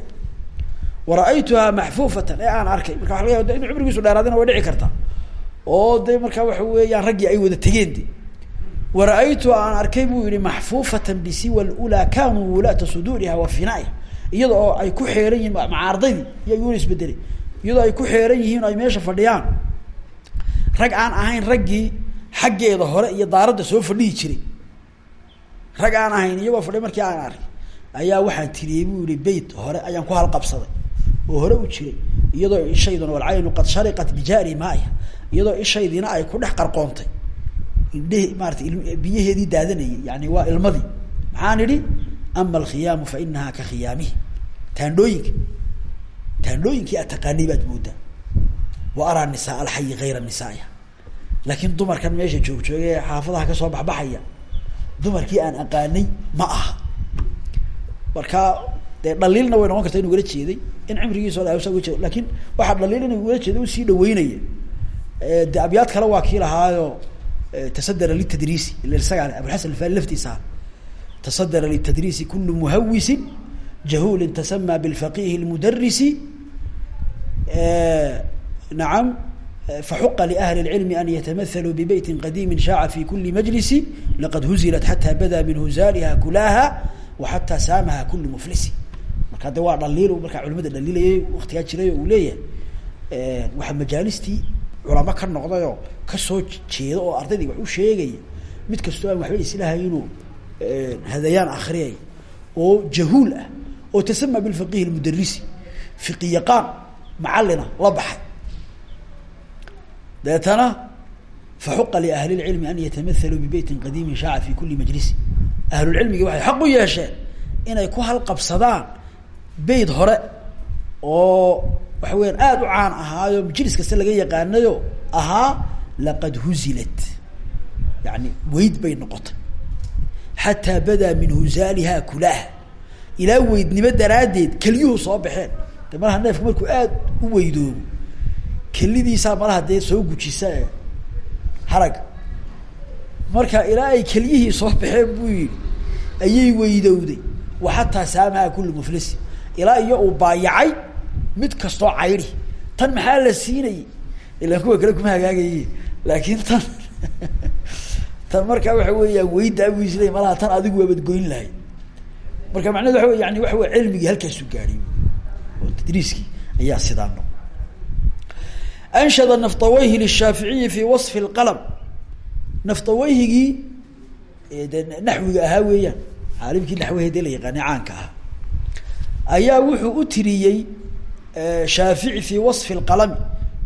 Wara'aytuhaa maxfuufatan ee aan arkay. Marka waa laga inu cumrigiisu dheeraadina way dhici kartaa oo de markaa waxa weeyaan raggii ay wada tegeen de wara-aytu aan arkay buu yihi iyada oo ay ku xeeran yihiin macaardaydii iyo yuuna isbedelay iyadoo ay ku xeeran yihiin o ay meesha fadhiyaan. Rag aan ahayn raggii xaggeeda hore iyo daaradda soo fadhihi jiray. Rag aan ahayn iyagoo fadhiya markii aan arkay ayaa waxaan tiriyey buu yihi beyt hore ayaan ku halqabsaday. Oo hore u jiray iyadoo ishayduna walcaynu qad shariqat bijaari maaiha iyadoo ishaydiina ay ku dhex qarqoontay. Indhehe maarata biyaheedii daadanayay yani waa ilmadii. Maxaan idhi ama alkhiyaamu fa inaha ka khiyaamihi taandhooyinka taandhooyinkii aad taqaanay baad moodaa. Wa araa nisaa alxayi gayra nisaaiha laakiin dumarkan meesha joog-jooga ee xaafadaha ka soo baxbaxaya dumarkii aan aqaanay ma aha. Marka dee dhaliilna way noqon karta inu ugala jeeday in cimrigiisa o uga jeedo. Lakin waxaa dhaliil inu ugala jeeda u sii dhaweynaya de abyaad kale waa kii lahaayo tasadara litadriisi ila isagaa abulxasan alfari laftiisaa tasadara litadriisi kulu muhawisin jahuulin tasama bilfaqihi lmudarisi nacam faxuqa liahli اlcilmi an yatamathaluu bbeyti qadiimi shaaca fi kuli majlisi laqad huzilat xata bada min huzaaliha kulaaha wa xataa saamaha kulu muflisi marka de waa dhaliil markaa culimada dhaliilayay waktigaa jiray oo uu leeyahay waxaa majaalistii culamo ka noqdayoo ka soo jeeda oo ardaydii wax u sheegaya mid kastoo aan waxba islahay inuu hadayaan akriyay oo jahuul ah oo tasama bilfaqihi lmudarisi fiqi yaqaan macalina la baxay. Deetana faxuqa liahli lcilmi an yatamathaluu bibeytin qadiimin shaaca fi kuli majlisi ahlulcilmigi waxay xaq u yeesheen inay ku halqabsadaan beyt hore oo waxa weyaan aada u caan ahaayo majlis kasta laga yaqaanayo ahaa laqad huzilat. Yani weyd bay noqotay. Xataa badaa ilaa weydnimo daraaddeed keliyuhu soo baxeen. De malaha neefku markuu aada u weydoobo kelidiisaa malaha dee soo gujisa e haragga marka ilaa ay keliyihii soo baxeen buu yihi ayay weydowday. Wa xataa saamaha kulli muflisi ilaa iyo uu baayacay mid kastoo caydi tan maxaa la siinayay? Ilaan kuwa kale kuma hagaagaye laakiin tan tan markaa waxa weeyaan weydaa bu isleey malaha tan adigu waabad goyn lahayd marka macnahedu waa wey yani waxa wey cilmigii halkaasu gaadhay oo tadriiskii ayaa sidaa noq anshada naftawayhi lishaaficiyi fi waصfi اlqalm naftawayhigii de naxwiga ahaa weeyaan caalimkii naxwahe dee la yaqaanay caanka ahaa ayaa wuxuu u tiriyey shaafici fi waصfi اlqalami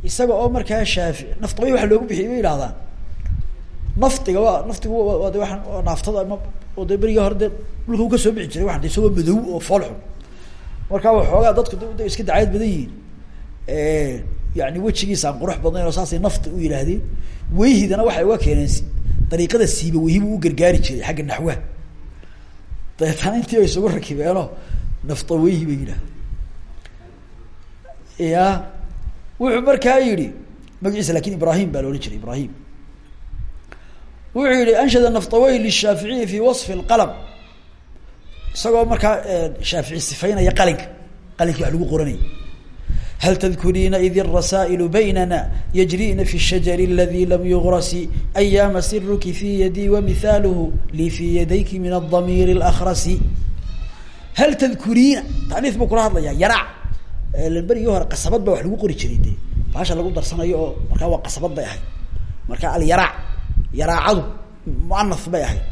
isaga oo markaa shaafici naftawayhi waxa loogu bixiyay bay yihahdaan naftiga waa naftigu waa de waaan naaftada ama oo de beriga hore de dhulka u ka soo bixi jiray waan de isagoo madow oo foolxun markaa waxoogaa dadku d iska dacayd badan yihiin. Yani wejigiisa aan qurux badnayn oo saasay nafti u yidhaahdeen weyhidana waxay uga keeneen dariiqada siiba weyhi buu u gargaari jiray xagga naxwaha. Dabeetana intii bay isugu rakibeeno nafta weyhi bay ya wuxuu markaa yihi magaciisa laakiin ibrahim baa la odhan jiray ibrahim wuxuu yihi anshada naftawey lishaaficiyi fi waصfi اlqalm isagoo markaa shaafici sifaynaya qalinka qalinkii wax lagu qoranayay hal tdkuriina id الرasائل baynana yجri'na fi الshajر اladي lam yugrasi أyaama siruki fi yadي wamihaalh lii fi yadayki min الضamir الأkrasi hal tdkuriina taniif buu kula hadlaya yaraac berigii hore qasabad baa wax lagu qori jiray de baasha lagu darsanayo oo markaa waa qasabad bay ahayd marka alyaraac yaraacadu muanaf bay ahayd.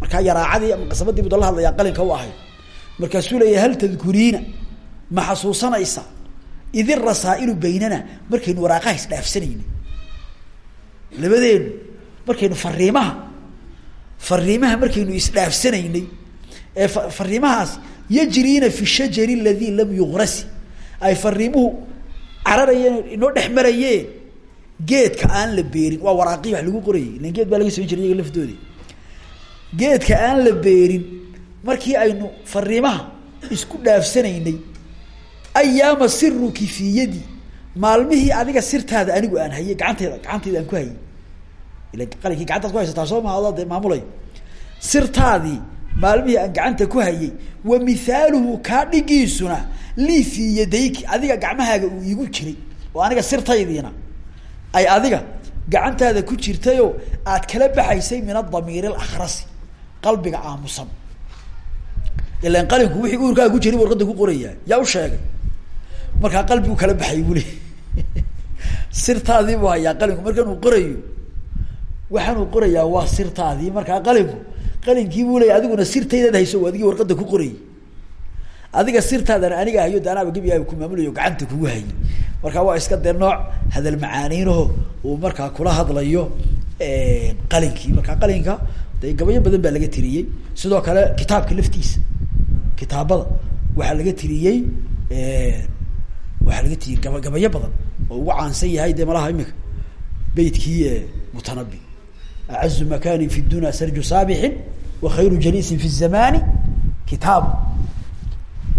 Markaa yaraacadii ama qasabadii bu dala hadlayaa qalinka u ahayd. Markaasuu leeya hal tadkuriina? Ma xasuusanaysa? Id irasaa'ilu baynana? Markaynu waraaqaha isdhaafsanayna labadeenu markaynu fariimaha fariimaha markaynu isdhaafsanaynay ee fariimahaas yajriina fi shajari aladi lam yugrasi ay fariimuhu cararayeen inoo dhex marayeen geedka aan la beerin waa waraaqii wax lagu qorayay ilan geed baa laga samayn jiray iyaga geedka aan la beerin markii aynu fariimaha isku dhaafsanaynay ayaama siruki fi yadi maalmihii adiga sirtaada anigu aan hayay gacanteeda gacanteyda aan ku hayay. Ila qalinkii gacantaad ku haysataa soo maha maamulay. Sirtaadii maalmihii aan gacanta ku hayay wa mihaaluhu kaa dhigiisuna lii fi yadayki adiga gacmahaaga uu iigu jiray oo aniga sirtaydiina ay adiga gacantaada ku jirtayoo aad kala baxaysay min adamiir alakrasi qalbiga aamusan. Ilan qalinku wixii uurkaaga ku jiray warqadda ku qorayaa yaa u sheegay. Markaa qalbigu kala baxay buu le sirtaadii buu hayaa qalinku markan uu qorayo waxaan qorayaa waa sirtaadii. Markaa qalinku qalinkii buu adiguna sirtaydaad hayso adigii warqadda ku qorayay adiga sirtaadana aniga hayo de anaaba gebigaaga ku maamulayo gacanta kugu hayay marka waa iska dee nooc hadal macaaniinaho uu markaa kula hadlayo qalinkii markaa qalinka de gabayo badan baa laga tiriyey. Sidoo kale kitaabka laftiisa kitaabada waxaa laga tiriyey waxaa laga tiriyey gaba gabayo badan oo ugu caansan yahay dee malaha imika beytkii mutanabi acazu makanin fi dunya sarju saabixin wa khayru jaliisin fi zamani kitaabu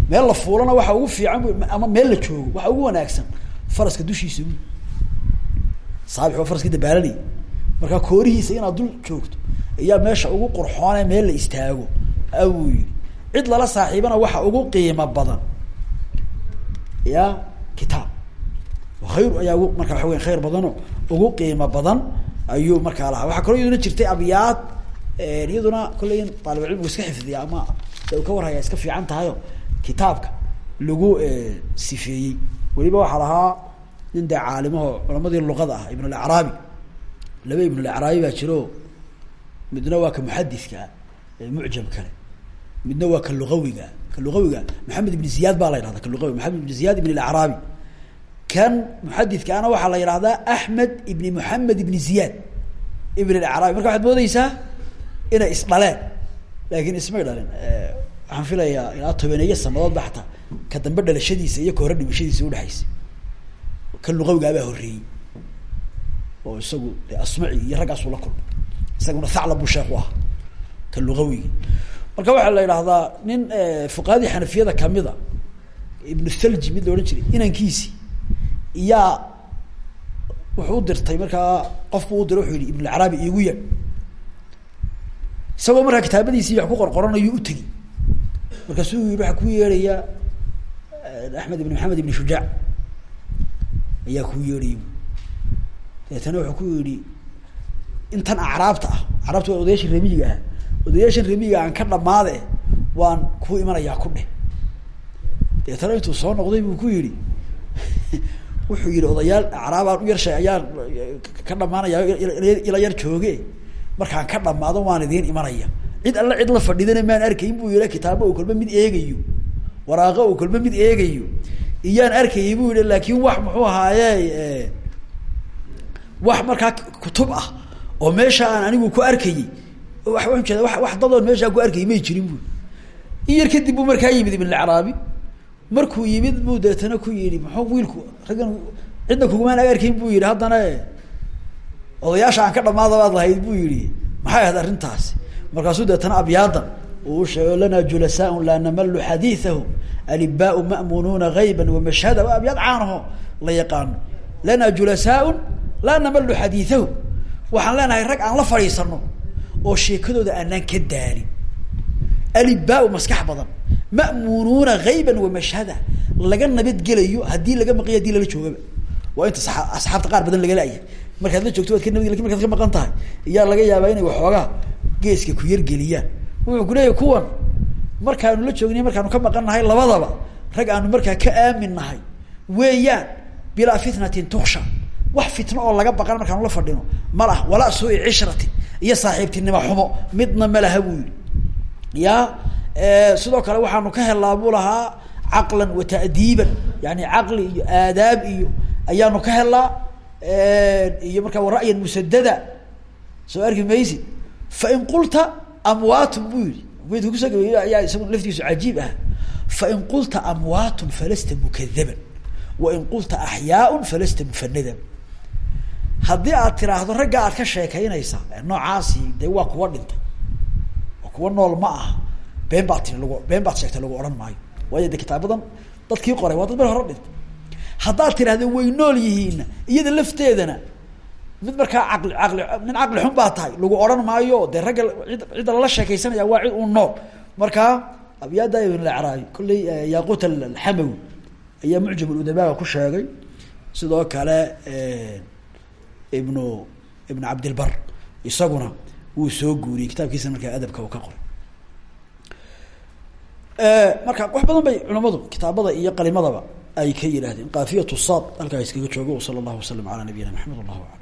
meel la fuulana waxa ugu fiican ama meel la joogo waxa ugu wanaagsan faraska dushiisa bu saabix waa faraskii dabaalanay markaa koorihiisa inaad dul joogto ayaa meesha ugu qurxoone meel la istaago awuu yiri cid lala saaxiibana waxa ugu qiimo badan. Ya kitaab. Khayr ayaa ugu markaa waxa weya khayr badano ugu qiimo badan ayuu markaa lahaa waxaa kaloo iyaduna jirtay abyaad iyaduna kolley in taalibulcilmigu iska xifdiya ama de u ka warhayaa iska fiican tahayo kitaabka lagu sifeeyey weliba waxaa lahaa nin dee caalimaho culamadii luqada ah ibn alacraabi laba ibn alacraabi baa jiro. Midna waa ka muxadidka mucjam kale. Midna waa ka lugawiga ka lugawiga maxamed ibn ziyaad baa la yidhahda ka lugawi maxamed ibn ziyaad ibn alacraabi kan muxadidkaana waxaa la yidhahdaa axmed ibn moxamed ibn ziyaad. Ibn alacraabi marka waxaad moodeysaa inay isdhaleen laakin ismay dhalin waxaan filayaa ilaa tobaneeyo sanadood ba xataa ka dambe dhalashadiisa iyo ka hore dhimashadiisa udhexaysa kan luqawigaabaa horreeyey. Oo isagu asmaci iyo raggaasuu la kulmay isaguna thaclab buu sheekh u ahaa. Ka lugawigi marka waxaa la yidhaahdaa nin fuqahadii xanafiyada kamida ibnu thalji mid la odhan jiray inankiisi iyaa wuxuu u dirtay markaa qofku u diray wuxuu yihi ibnulcaraabi iigu yeedh isagoo markaa kitaabadiisii wax ku qorqoranayu u tegi. Markaasuu yihi waxaa kuu yeedhayaa axmed ibn maxamed ibn shujaac ayaa kuu yeedhayay dabeetana wuxuu ku yihi intan acraabta ah acraabta waa odayaashan remiyiga ah odayaashan remiyiga aan ka dhamaade waan kuu imanayaa ku dheh. Dabeetana intuu soo noqday buu ku yihi wuxuu yihi odayaal acraabaan u yarshay ayaan ka dhamaanaya ila yar jooge markaan ka dhamaado waan idiin imanaya. Cid alla cid la fadhidana maan arkayn buu yihi kitaabo u kolba mid eegayo waraaqo u kolba mid eegayo. Iyaan arkayay buu yihi laakin wax muxuu ahaaye wax markaa kutub ah oo meesha aan anigu ku arkayey wa waan jeeda wa wax dadoon meeshaa ku arkayay may jirin bu in kadib buu markaa yimid ibn alcaraabi markuu yimid buu deetana ku yihi muxuu wiilku raggan cidna kugumaan ag arkayn buu yihi haddana odayaasha aan ka dhamaada baad lahayd buu yihi maxay ahayd arrintaasi? Markaasuu deetana abyaadan uu sheego lana julasaaun laa namalu xadiiahu alibaau ma'munuuna hayba wamashhada abyaad caanaho la yaqaano. Lana julasaaun laa namalu xadiiahu waxaan leenahay rag aan la fadhiisano oo sheekadooda aanaan ka daalin. Alibaau maskax badan. Ma'munuuna hayban wamashhada laga nabadgelayo haddii laga maqayo haddii lala joogaba waa inta asxaabta qaar badan laga laya markaad la joogto waad ka nabadgel laakiin markaad ka wuxuu ku leeyahy kuwan markaanu la joogniy markaanu ka maqan nahay labadaba rag aanu markaa ka aamin nahay. Weeyaan bilaa fitnatin tuksha wax fitno oo laga baqan markaanu la fadhino ma lah walaa sui cishratin iyo saaxiibtinimo xumo midna ma laha buu ya sidoo kale waxaanu ka helnaa buu lahaa caqlan wa ta'diiban yani caqli iyo aadaab iyo ayaanu ka helnaa iyo markaa wara'yan musadada soo arki maysid fain qulta amwaatun buu yihi beydka ku soo gabagey ayaa isagu laftiisu cajiib ah. Fain qulta amwaatun falasta mukadaban wain qulta axyaaun falasta mufanadan haddii aad tiraahdo ragga aad ka sheekaynaysaa noocaasi dee waa kuwa dhintay waa kuwa nool ma aha. Been baad tiri lagu been baad sheegtay lagu odhan maayo. Waayo de kitaabadan dadkii qoray waa dad ber hore dhintay haddaad tirahdo way nool yihiinna iyada lafteedana mid markaa caqli caqli nin caqli xun baa tahay. Lagu odhan maayo dee ragga id cidda lala sheekaysanaya waa cid u nool. Markaa abyaada ibn alacraabi kolley yaaqut alxamawi ayaa mucjam udabaa ku sheegay. Sidoo kale ibnu ibn cabdilbar isaguna wuu soo guuriyey. Kitaabkiisa markaa adabka uu ka qoray. Marka wax badan bay culamadu kitaabada iyo qalimadaba ay ka yidhaahdeen. Kaafiyat saad halkaa iskaga joogo sala allahu wasalam ala nabiyina maxamed wallahu aclam